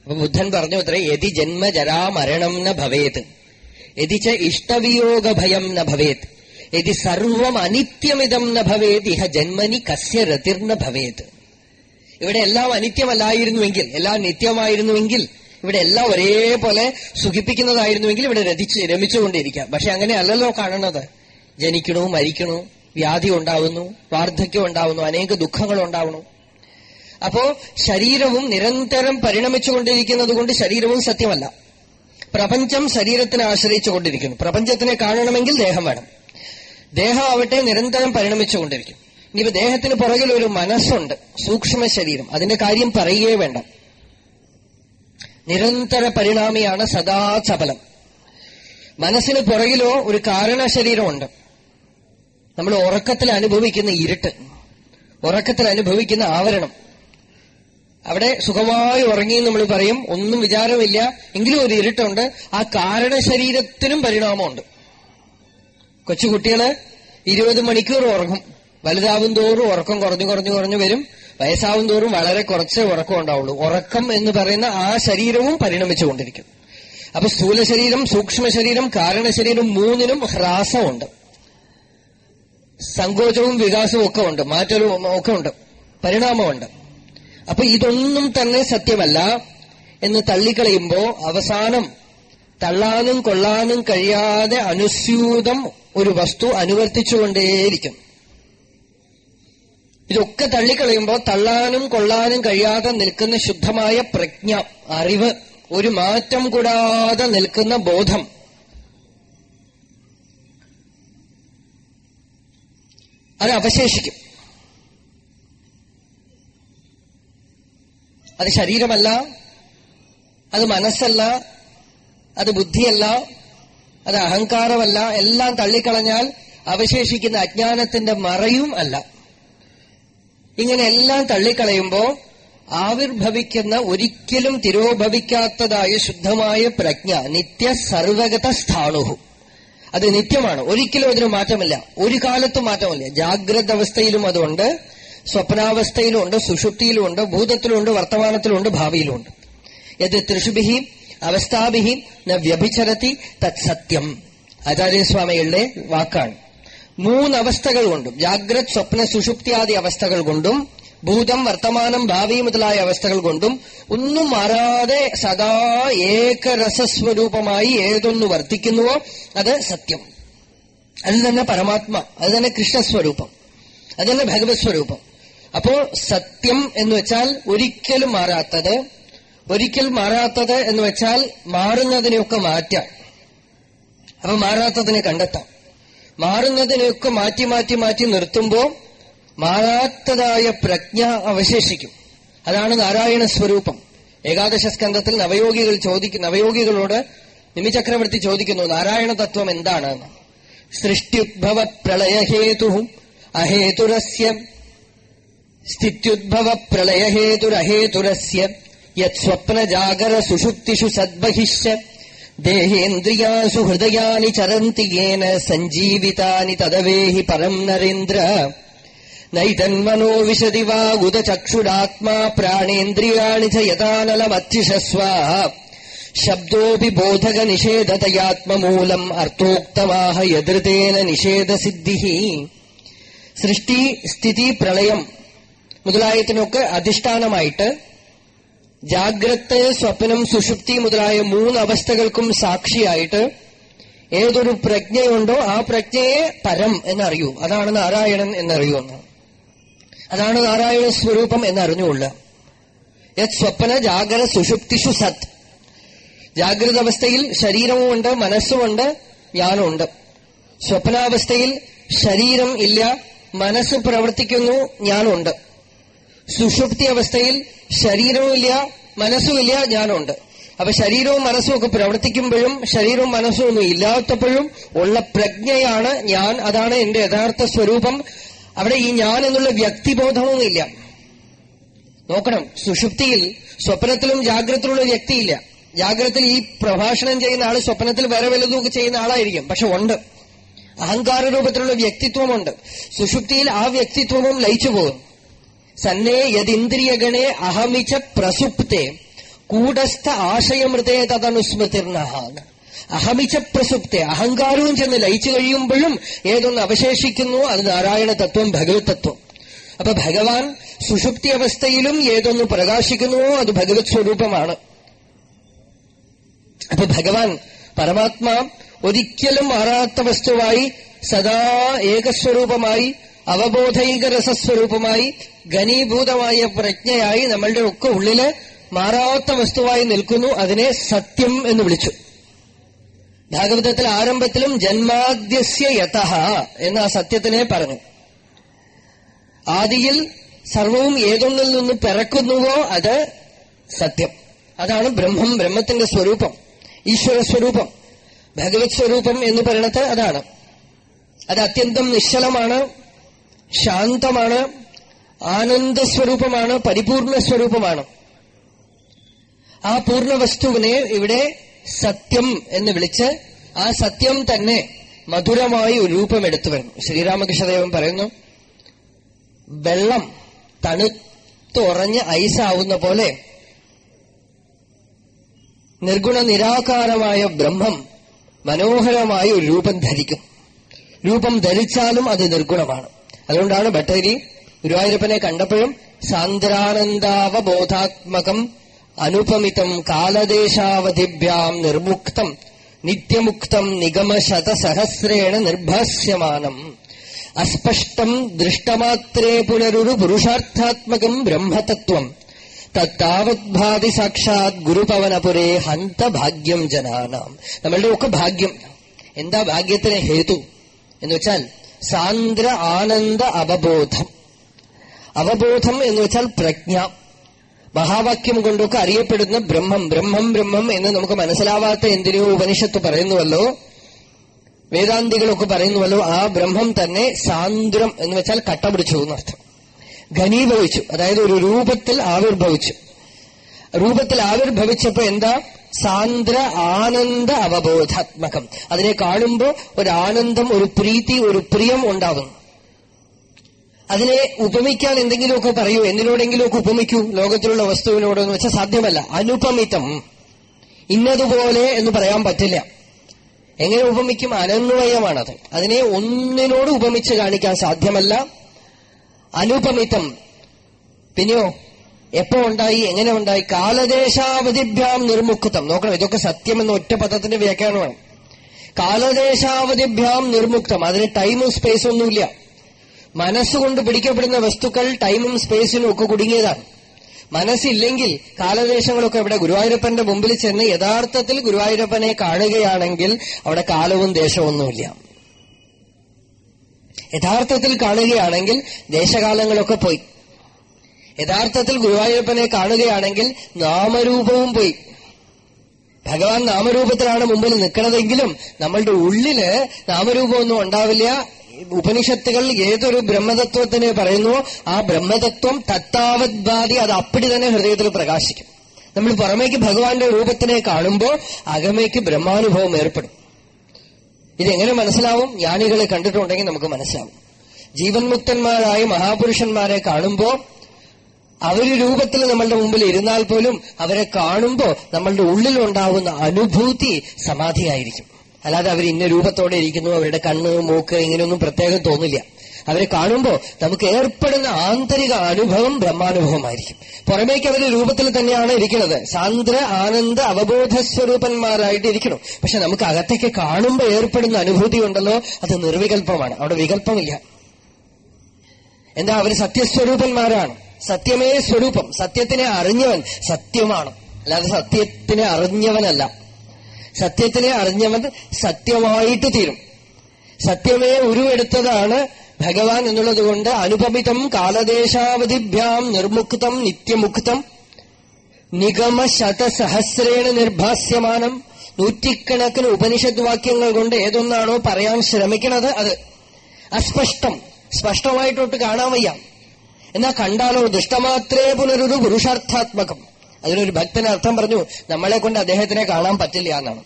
S1: അപ്പൊ ബുദ്ധൻ പറഞ്ഞു അത്ര യതി ജന്മ ജരാ മരണം ന ഭവേത്. യതി ച ഇഷ്ടവിയോഗ ഭയം ന ഭവേത്. യതി സർവം അനിത്യമിതം ന ഭവേത്. ഇഹ ജന്മനി കസ്യ രതിർന ഭവേത്. ഇവിടെ എല്ലാം അനിത്യമല്ലായിരുന്നുവെങ്കിൽ എല്ലാം നിത്യമായിരുന്നുവെങ്കിൽ ഇവിടെ എല്ലാം ഒരേപോലെ സുഖിപ്പിക്കുന്നതായിരുന്നുവെങ്കിൽ ഇവിടെ രതിച്ച് രമിച്ചുകൊണ്ടിരിക്കാം. പക്ഷെ അങ്ങനെ അല്ലല്ലോ കാണുന്നത്. ജനിക്കണു മരിക്കണു വ്യാധി ഉണ്ടാവുന്നു വാർദ്ധക്യം ഉണ്ടാവുന്നു അനേക ദുഃഖങ്ങൾ ഉണ്ടാവുന്നു. അപ്പോ ശരീരവും നിരന്തരം പരിണമിച്ചുകൊണ്ടിരിക്കുന്നത് കൊണ്ട് ശരീരവും സത്യമല്ല. പ്രപഞ്ചം ശരീരത്തിനെ ആശ്രയിച്ചുകൊണ്ടിരിക്കുന്നു. പ്രപഞ്ചത്തിനെ കാണണമെങ്കിൽ ദേഹം വേണം. ദേഹമാവട്ടെ നിരന്തരം പരിണമിച്ചുകൊണ്ടിരിക്കും. ഇനിയിപ്പോ ദേഹത്തിന് പുറകിൽ ഒരു മനസ്സുണ്ട്. സൂക്ഷ്മ ശരീരം. അതിന്റെ കാര്യം പറയുകയേ വേണ്ട. നിരന്തര പരിണാമിയാണ് സദാ ചപലം. മനസ്സിന് പുറകിലോ ഒരു കാരണ ശരീരമുണ്ട് നമ്മൾ ഉറക്കത്തിൽ അനുഭവിക്കുന്ന ഇരുട്ട് ഉറക്കത്തിൽ അനുഭവിക്കുന്ന ആവരണം. അവിടെ സുഖമായി ഉറങ്ങി നമ്മൾ പറയും. ഒന്നും വിചാരമില്ല. എങ്കിലും ഒരു ഇരുട്ടുണ്ട്. ആ കാരണ ശരീരത്തിനും പരിണാമമുണ്ട്. കൊച്ചുകുട്ടികൾ ഇരുപത് മണിക്കൂർ ഉറങ്ങും. വലുതാവും തോറും ഉറക്കം കുറഞ്ഞു കുറഞ്ഞു കുറഞ്ഞു വരും. വയസ്സാവും തോറും വളരെ കുറച്ച് ഉറക്കം ഉണ്ടാവുള്ളൂ. ഉറക്കം എന്ന് പറയുന്ന ആ ശരീരവും പരിണമിച്ചുകൊണ്ടിരിക്കും അപ്പൊ സ്ഥൂല ശരീരം സൂക്ഷ്മ ശരീരം കാരണ ശരീരം മൂന്നിനും ഹ്രാസമുണ്ട്. സങ്കോചവും വികാസവും ഒക്കെ ഉണ്ട്. മാറ്റവും ഒക്കെ ഉണ്ട്. പരിണാമമുണ്ട്. അപ്പൊ ഇതൊന്നും തന്നെ സത്യമല്ല എന്ന് തള്ളിക്കളയുമ്പോ അവസാനം തള്ളാനും കൊള്ളാനും കഴിയാതെ അനുസ്യൂതം ഒരു വസ്തു അനുവർത്തിച്ചുകൊണ്ടേയിരിക്കും. ഇതൊക്കെ തള്ളിക്കളയുമ്പോൾ തള്ളാനും കൊള്ളാനും കഴിയാതെ നിൽക്കുന്ന ശുദ്ധമായ പ്രജ്ഞ അറിവ് ഒരു മാറ്റം കൂടാതെ നിൽക്കുന്ന ബോധം. അത് അവശേഷിക്കും. അത് ശരീരമല്ല അത് മനസ്സല്ല അത് ബുദ്ധിയല്ല അത് അഹങ്കാരമല്ല എല്ലാം തള്ളിക്കളഞ്ഞാൽ അവശേഷിക്കുന്ന അജ്ഞാനത്തിന്റെ മറയും അല്ല. ഇങ്ങനെ എല്ലാം തള്ളിക്കളയുമ്പോ ആവിർഭവിക്കുന്ന ഒരിക്കലും തിരോഭവിക്കാത്തതായ ശുദ്ധമായ പ്രജ്ഞ നിത്യ സർവഗത സ്ഥാണുഹു. അത് നിത്യമാണ്. ഒരിക്കലും അതിന് മാറ്റമില്ല. ഒരു കാലത്തും മാറ്റമില്ല. ജാഗ്രത അവസ്ഥയിലും അതുണ്ട്. സ്വപ്നാവസ്ഥയിലുമുണ്ട് സുഷുപ്തിയിലുമുണ്ട് ഭൂതത്തിലുമുണ്ട് വർത്തമാനത്തിലുമുണ്ട് ഭാവിയിലുമുണ്ട് യത് തൃഷുഭിഹി അവസ്ഥാഭിഹി ന വ്യഭിചരത്തി തത് സത്യം. ആചാര്യസ്വാമികളുടെ വാക്കാണ്. മൂന്നവസ്ഥകൾ കൊണ്ടും ജാഗ്രത് സ്വപ്ന സുഷുപ്തിയാദി അവസ്ഥകൾ കൊണ്ടും ഭൂതം വർത്തമാനം ഭാവി മുതലായ അവസ്ഥകൾ കൊണ്ടും ഒന്നും മാറാതെ സദാ ഏകരസസ്വരൂപമായി ഏതൊന്നു വർത്തിക്കുന്നുവോ അത് സത്യം. അത് തന്നെ പരമാത്മ അത് തന്നെ കൃഷ്ണസ്വരൂപം. അത് തന്നെ ഭഗവത് സ്വരൂപം അപ്പോ സത്യം എന്ന് വെച്ചാൽ ഒരിക്കലും മാറാത്തത് ഒരിക്കൽ മാറാത്തത് എന്ന് വെച്ചാൽ മാറുന്നതിനെയൊക്കെ മാറ്റാം. അപ്പൊ മാറാത്തതിനെ കണ്ടെത്താം. മാറുന്നതിനെയൊക്കെ മാറ്റി മാറ്റി മാറ്റി നിർത്തുമ്പോ മാറാത്തതായ പ്രജ്ഞ അവശേഷിക്കും. അതാണ് നാരായണ സ്വരൂപം. ഏകാദശ സ്കന്ധത്തിൽ നവയോഗികൾ ചോദിക്കും നവയോഗികളോട് നിമിചക്രവർത്തി ചോദിക്കുന്നു നാരായണ തത്വം എന്താണ്? സൃഷ്ടിഭവ പ്രളയഹേതു അഹേതുരസ്യ സ്ഥിത്യുദ്ഭവ പ്രളയഹേതുരഹേതുരസ്യ യത്സ്വപ്നജാഗര സ്വപ്ന ജാഗര സുഷുപ്തിഷു സദ്ബഹിശ്ച ദേഹേന്ദ്രിയാസു ഹൃദയാനി ചരന്തി യേന സഞ്ജീവിതാനി തദവേഹി പരം നരേന്ദ്ര നൈതന്മനോ വിശതി വാ ഉദചക്ഷുരാത്മാ പ്രാണേന്ദ്രിയാണി ച യഥാനലമത്യുഷസ്വ ശബ്ദോപി ബോധക നിഷേധതയാത്മമൂലം അർത്ഥോക്തമാഹ യദൃതേന നിഷേധസിദ്ധി സൃഷ്ടി സ്ഥിതി പ്രളയം മുതലായതിനൊക്കെ അധിഷ്ഠാനമായിട്ട് ജാഗ്രത് സ്വപ്നം സുഷുപ്തി മുതലായ മൂന്ന് അവസ്ഥകൾക്കും സാക്ഷിയായിട്ട് ഏതൊരു പ്രജ്ഞയുണ്ടോ ആ പ്രജ്ഞയെ പരം എന്നറിയൂ. അതാണ് നാരായണൻ എന്നറിയൂ എന്ന്. അതാണ് നാരായണ സ്വരൂപം എന്നറിഞ്ഞുകൊള്ളുക. യത് സ്വപ്ന ജാഗ്രത സുഷുപ്തിഷു സത്. ജാഗ്രത അവസ്ഥയിൽ ശരീരവുമുണ്ട് മനസ്സുമുണ്ട് ജ്ഞാനമുണ്ട്. സ്വപ്നാവസ്ഥയിൽ ശരീരം ഇല്ല മനസ്സ് പ്രവർത്തിക്കുന്നു ജ്ഞാനമുണ്ട്. സുഷുപ്തി അവസ്ഥയിൽ ശരീരവുമില്ല മനസ്സുമില്ല ഞാനുണ്ട്. അപ്പൊ ശരീരവും മനസ്സും ഒക്കെ പ്രവർത്തിക്കുമ്പോഴും ശരീരവും മനസ്സും ഒന്നും ഇല്ലാത്തപ്പോഴും ഉള്ള പ്രജ്ഞയാണ് ഞാൻ. അതാണ് എന്റെ യഥാർത്ഥ സ്വരൂപം. അവിടെ ഈ ഞാൻ എന്നുള്ള വ്യക്തിബോധവും ഇല്ല. നോക്കണം സുഷുപ്തിയിൽ സ്വപ്നത്തിലും ജാഗ്രതത്തിലുള്ള വ്യക്തിയില്ല. ജാഗ്രതത്തിൽ ഈ പ്രഭാഷണം ചെയ്യുന്ന ആൾ സ്വപ്നത്തിൽ വേറെ വല്ലതും ചെയ്യുന്ന ആളായിരിക്കും പക്ഷെ ഉണ്ട്. അഹങ്കാര രൂപത്തിലുള്ള വ്യക്തിത്വമുണ്ട്. സുഷുപ്തിയിൽ ആ വ്യക്തിത്വവും ലയിച്ചു പോകും. സന്നേ യദിന്ദ്രിയഗണേ അഹമിച്ച പ്രസുപ്തേ കൂടസ്ഥ ആശയമൃതേ തദനുസ്മൃതിർണ അഹമിച്ച പ്രസുപ്തെ അഹങ്കാരവും ചെന്ന് ലയിച്ചു കഴിയുമ്പോഴും ഏതൊന്ന് അവശേഷിക്കുന്നു? അത് നാരായണ തത്വം ഭഗവത് തത്വം. അപ്പൊ ഭഗവാൻ സുഷുപ്തി അവസ്ഥയിലും ഏതൊന്ന് പ്രകാശിക്കുന്നുവോ അത് ഭഗവത് സ്വരൂപമാണ്. അപ്പൊ ഭഗവാൻ പരമാത്മാ ഒരിക്കലും മാറാത്ത വസ്തുവായി സദാ ഏകസ്വരൂപമായി അവബോധൈക രസസ്വരൂപമായി ഘനീഭൂതമായ പ്രജ്ഞയായി നമ്മളുടെ ഒക്കെ ഉള്ളിൽ മാറാത്ത വസ്തുവായി നിൽക്കുന്നു. അതിനെ സത്യം എന്ന് വിളിച്ചു. ഭാഗവതത്തിൽ ആരംഭത്തിലും ജന്മാദ്യസ്യ യഥ എന്ന ആ സത്യത്തിനെ പറഞ്ഞു. ആദിയിൽ സർവവും ഏതൊന്നിൽ നിന്ന് പിറക്കുന്നുവോ അത് സത്യം. അതാണ് ബ്രഹ്മം ബ്രഹ്മത്തിന്റെ സ്വരൂപം ഈശ്വര സ്വരൂപം ഭഗവത് സ്വരൂപം എന്ന് പറയണത് അതാണ്. അത് അത്യന്തം നിശ്ചലമാണ്. ശാന്തമാണ് ആനന്ദസ്വരൂപമാണ് പരിപൂർണ സ്വരൂപമാണ് ആ പൂർണ വസ്തുവിനെ ഇവിടെ സത്യം എന്ന് വിളിച്ച് ആ സത്യം തന്നെ മധുരമായി രൂപമെടുത്തു വരുന്നു. ശ്രീരാമകൃഷ്ണദേവൻ പറയുന്നു വെള്ളം തണുത്തുറഞ്ഞ് ഐസാവുന്ന പോലെ നിർഗുണ നിരാകാരമായ ബ്രഹ്മം മനോഹരമായ ഒരു രൂപം ധരിക്കും. രൂപം ധരിച്ചാലും അത് നിർഗുണമാണ്. അതുകൊണ്ടാണ് ഭട്ടരി ഗുരുവായൂരപ്പനെ കണ്ടപ്പോഴും സാന്ദ്രാനന്ദാവബോധാത്മകം അനുപമിതം കാലദേശാവധിഭ്യാം നിർമുക്തം നിത്യമുക്തം നിഗമശതസഹസ്രേണ നിർഭാസ്യമാനം അസ്പഷ്ടം ദൃഷ്ടമാത്രേ പുനരുരു പുരുഷാർത്ഥാത്മകം ബ്രഹ്മതത്വം. തത്താവത്ഭാതി സാക്ഷാത് ഗുരുപവനപുരേ ഹന്ത ഭാഗ്യം ജനാനാം. നമ്മളുടെ ഒക്കെ ഭാഗ്യം. എന്താ ഭാഗ്യത്തിന് ഹേതു എന്ന് വെച്ചാൽ സാന്ദ്ര ആനന്ദ അവബോധം. അവബോധം എന്ന് വെച്ചാൽ പ്രജ്ഞ. മഹാവാക്യം കൊണ്ടൊക്കെ അറിയപ്പെടുന്ന ബ്രഹ്മം ബ്രഹ്മം ബ്രഹ്മം എന്ന് നമുക്ക് മനസ്സിലാവാത്ത എന്തിനോ ഉപനിഷത്ത് പറയുന്നുവല്ലോ. വേദാന്തികളൊക്കെ പറയുന്നുവല്ലോ ആ ബ്രഹ്മം തന്നെ സാന്ദ്രം എന്ന് വെച്ചാൽ കട്ട പിടിച്ചു എന്നർത്ഥം ഘനീഭവിച്ചു അതായത് ഒരു രൂപത്തിൽ ആവിർഭവിച്ചു. രൂപത്തിൽ ആവിർഭവിച്ചപ്പോ എന്താ? സാന്ദ്ര ആനന്ദ അവബോധാത്മകം. അതിനെ കാണുമ്പോൾ ഒരു ആനന്ദം ഒരു പ്രീതി ഒരു പ്രിയം ഉണ്ടാവും അതിനെ ഉപമിക്കാൻ എന്തെങ്കിലുമൊക്കെ പറയൂ എന്തിനോടെങ്കിലുമൊക്കെ ഉപമിക്കൂ. ലോകത്തിലുള്ള വസ്തുവിനോടെന്ന് വെച്ചാൽ സാധ്യമല്ല. അനുപമിതം. ഇന്നതുപോലെ എന്ന് പറയാൻ പറ്റില്ല. എങ്ങനെ ഉപമിക്കും? അനന്വയമാണത്. അതിനെ ഒന്നിനോട് ഉപമിച്ച് കാണിക്കാൻ സാധ്യമല്ല. അനുപമിതം. പിന്നെയോ? എപ്പോ ഉണ്ടായി എങ്ങനെ ഉണ്ടായി? കാലദേശാവധിഭ്യാം നിർമുക്തം. നോക്കണം ഇതൊക്കെ സത്യം എന്ന ഒറ്റ പദത്തിന്റെ വ്യാഖ്യാനമാണ്. കാലദേശാവധിഭ്യാം നിർമുക്തം. അതിന് ടൈമും സ്പേസും ഒന്നുമില്ല. മനസ്സുകൊണ്ട് പിടിക്കപ്പെടുന്ന വസ്തുക്കൾ ടൈമും സ്പേസിനും ഒക്കെ കുടുങ്ങിയതാണ്. മനസ്സില്ലെങ്കിൽ കാലദേശങ്ങളൊക്കെ ഇവിടെ ഗുരുവായൂരപ്പന്റെ മുമ്പിൽ ചെന്ന് യഥാർത്ഥത്തിൽ ഗുരുവായൂരപ്പനെ കാണുകയാണെങ്കിൽ അവിടെ കാലവും ദേശമൊന്നുമില്ല യഥാർത്ഥത്തിൽ കാണുകയാണെങ്കിൽ ദേശകാലങ്ങളൊക്കെ പോയി. യഥാർത്ഥത്തിൽ ഗുരുവായൂരപ്പനെ കാണുകയാണെങ്കിൽ നാമരൂപവും പോയി. ഭഗവാൻ നാമരൂപത്തിലാണ് മുമ്പിൽ നിൽക്കുന്നതെങ്കിലും നമ്മളുടെ ഉള്ളിൽ നാമരൂപമൊന്നും ഉണ്ടാവില്ല. ഉപനിഷത്തുകൾ ഏതൊരു ബ്രഹ്മതത്വത്തിനെ പറയുന്നുവോ ആ ബ്രഹ്മതത്വം തത്താവത് ബാധി അത് അപ്പടി തന്നെ ഹൃദയത്തിൽ പ്രകാശിക്കും. നമ്മൾ പുറമേക്ക് ഭഗവാന്റെ രൂപത്തിനെ കാണുമ്പോൾ അകമേക്ക് ബ്രഹ്മാനുഭവം ഏർപ്പെടും. ഇതെങ്ങനെ മനസ്സിലാവും? ജ്ഞാനികളെ കണ്ടിട്ടുണ്ടെങ്കിൽ നമുക്ക് മനസ്സിലാവും. ജീവൻമുക്തന്മാരായ മഹാപുരുഷന്മാരെ കാണുമ്പോ അവർ രൂപത്തിൽ നമ്മളുടെ മുമ്പിൽ ഇരുന്നാൽ പോലും അവരെ കാണുമ്പോൾ നമ്മളുടെ ഉള്ളിലുണ്ടാവുന്ന അനുഭൂതി സമാധിയായിരിക്കും. അല്ലാതെ അവർ ഇന്ന രൂപത്തോടെ ഇരിക്കുന്നു അവരുടെ കണ്ണ് മൂക്ക് ഇങ്ങനെയൊന്നും പ്രത്യേകം തോന്നില്ല. അവരെ കാണുമ്പോൾ നമുക്ക് ഏർപ്പെടുന്ന ആന്തരിക അനുഭവം ബ്രഹ്മാനുഭവമായിരിക്കും. പുറമേക്ക് അവരുടെ രൂപത്തിൽ തന്നെയാണ് ഇരിക്കുന്നത്. സാന്ദ്ര ആനന്ദ അവബോധ സ്വരൂപന്മാരായിട്ട് ഇരിക്കണം. പക്ഷെ നമുക്ക് അകത്തേക്ക് കാണുമ്പോൾ ഏർപ്പെടുന്ന അനുഭൂതി ഉണ്ടല്ലോ അത് നിർവികൽപ്പമാണ്. അവിടെ വികല്പമില്ല എന്താ അവർ സത്യസ്വരൂപന്മാരാണ്? സത്യമേ സ്വരൂപം. സത്യത്തിനെ അറിഞ്ഞവൻ സത്യമാണ്. അല്ലാതെ സത്യത്തിനെ അറിഞ്ഞവനല്ല. സത്യത്തിനെ അറിഞ്ഞവൻ സത്യമായിട്ട് തീരും. സത്യമേ ഉരുവെടുത്തതാണ് ഭഗവാൻ എന്നുള്ളത് കൊണ്ട് അനുപമിതം കാലദേശാവധിഭ്യാം നിർമുക്തം നിത്യമുക്തം നിഗമ ശതസഹസ്രേണ നിർഭാസ്യമാനം. നൂറ്റിക്കണക്കിന് ഉപനിഷത് വാക്യങ്ങൾ കൊണ്ട് ഏതൊന്നാണോ പറയാൻ ശ്രമിക്കണത് അത്. അസ്പഷ്ടം. സ്പഷ്ടമായിട്ടൊട്ട് കാണാൻ വയ്യ. എന്നാ കണ്ടാലോ ദുഷ്ടമാത്രേ പുനരൊരു പുരുഷാർത്ഥാത്മകം. അതിനൊരു ഭക്തൻ അർത്ഥം പറഞ്ഞു നമ്മളെ കൊണ്ട് അദ്ദേഹത്തിനെ കാണാൻ പറ്റില്ല എന്നാണ്.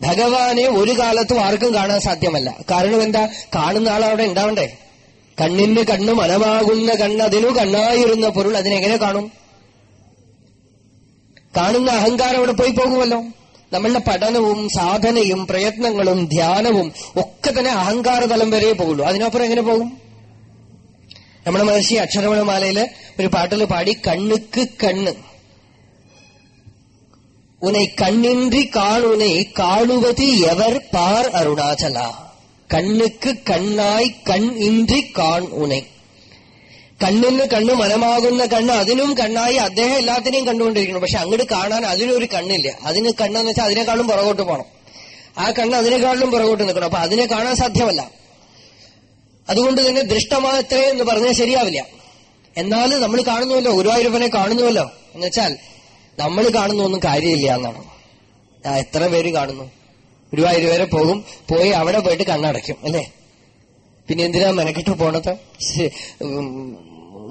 S1: ഭഗവാനെ ഒരു കാലത്തും ആർക്കും കാണാൻ സാധ്യമല്ല. കാരണം എന്താ? കാണുന്ന ആൾ അവിടെ ഉണ്ടാവണ്ടേ? കണ്ണിന് കണ്ണ് മനമാകുന്ന കണ്ണതിനു കണ്ണായിരുന്ന പൊരുൾ അതിനെങ്ങനെ കാണും? കാണുന്ന അഹങ്കാരം അവിടെ പോയി പോകുമല്ലോ. നമ്മളുടെ പഠനവും സാധനയും പ്രയത്നങ്ങളും ധ്യാനവും ഒക്കെ തന്നെ അഹങ്കാരതലം വരെ പോകുള്ളൂ. അതിനപ്പുറം എങ്ങനെ പോകും? രമണ മഹർഷി അക്ഷരമണമാലയിൽ ഒരു പാട്ടിൽ പാടി കണ്ണുക്ക് കണ്ണ്. ഉനെ കണ്ണിൻറി കാണുനെ കാണുവതി എവർ പാർ അരുണാചല. കണ്ണുക്ക് കണ്ണായി കൺ ഇൻറി കാൺ ഉനെ കണ്ണിന് കണ്ണ് മനമാകുന്ന കണ്ണ് അതിനും കണ്ണായി അദ്ദേഹം എല്ലാത്തിനെയും കണ്ടുകൊണ്ടിരിക്കണം പക്ഷെ അങ്ങോട്ട് കാണാൻ അതിനൊരു കണ്ണില്ല. അതിന് കണ്ണെന്ന് വെച്ചാൽ അതിനെക്കാളും പുറകോട്ട് പോകണം ആ കണ്ണ് അതിനെക്കാളിലും പുറകോട്ട് നിൽക്കണം. അപ്പൊ അതിനെ കാണാൻ സാധ്യമല്ല. അതുകൊണ്ട് തന്നെ ദൃഷ്ടമാത്രേ എന്ന് പറഞ്ഞാൽ ശരിയാവില്ല. എന്നാലും നമ്മൾ കാണുന്നുവല്ലോ ഗുരുവായൂരപ്പനെ കാണുന്നുവല്ലോ. എന്നുവെച്ചാൽ നമ്മൾ കാണുന്നൊന്നും കാര്യമില്ല എന്നാണ്. ഞാൻ എത്ര പേര് കാണുന്നു? ഗുരുവായൂർ വരെ പോകും പോയി അവിടെ പോയിട്ട് കണ്ണടയ്ക്കും അല്ലേ? പിന്നെ എന്തിനാ മെനക്കെട്ട് പോണത്?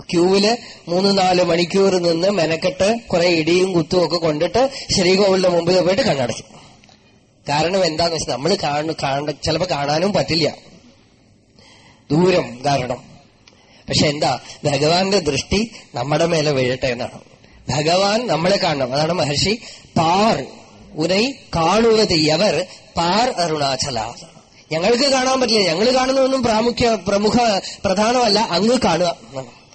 S1: ക്യൂവിൽ മൂന്ന് നാല് മണിക്കൂർ നിന്ന് മെനക്കെട്ട് കുറെ ഇടിയും കുത്തും ഒക്കെ കൊണ്ടിട്ട് ശ്രീകോവിലിന്റെ മുമ്പിൽ പോയിട്ട് കണ്ണടയ്ക്കും. കാരണം എന്താന്ന് വെച്ചാൽ നമ്മൾ കാണു കാണ ചിലപ്പോ കാണാനും പറ്റില്ല. ദൂരം കാരണം. പക്ഷെ എന്താ? ഭഗവാന്റെ ദൃഷ്ടി നമ്മുടെ മേലെ വീഴട്ടെ എന്നാണ്. ഭഗവാൻ നമ്മളെ കാണണം. അതാണ് മഹർഷി പാർ ഉനൈ കാണുവത് എവർ പാർ അരുണാചല. ഞങ്ങൾക്ക് കാണാൻ പറ്റില്ല. ഞങ്ങൾ കാണുന്നതൊന്നും പ്രാമുഖ്യ പ്രമുഖ പ്രധാനമല്ല. അങ്ങ് കാണുക.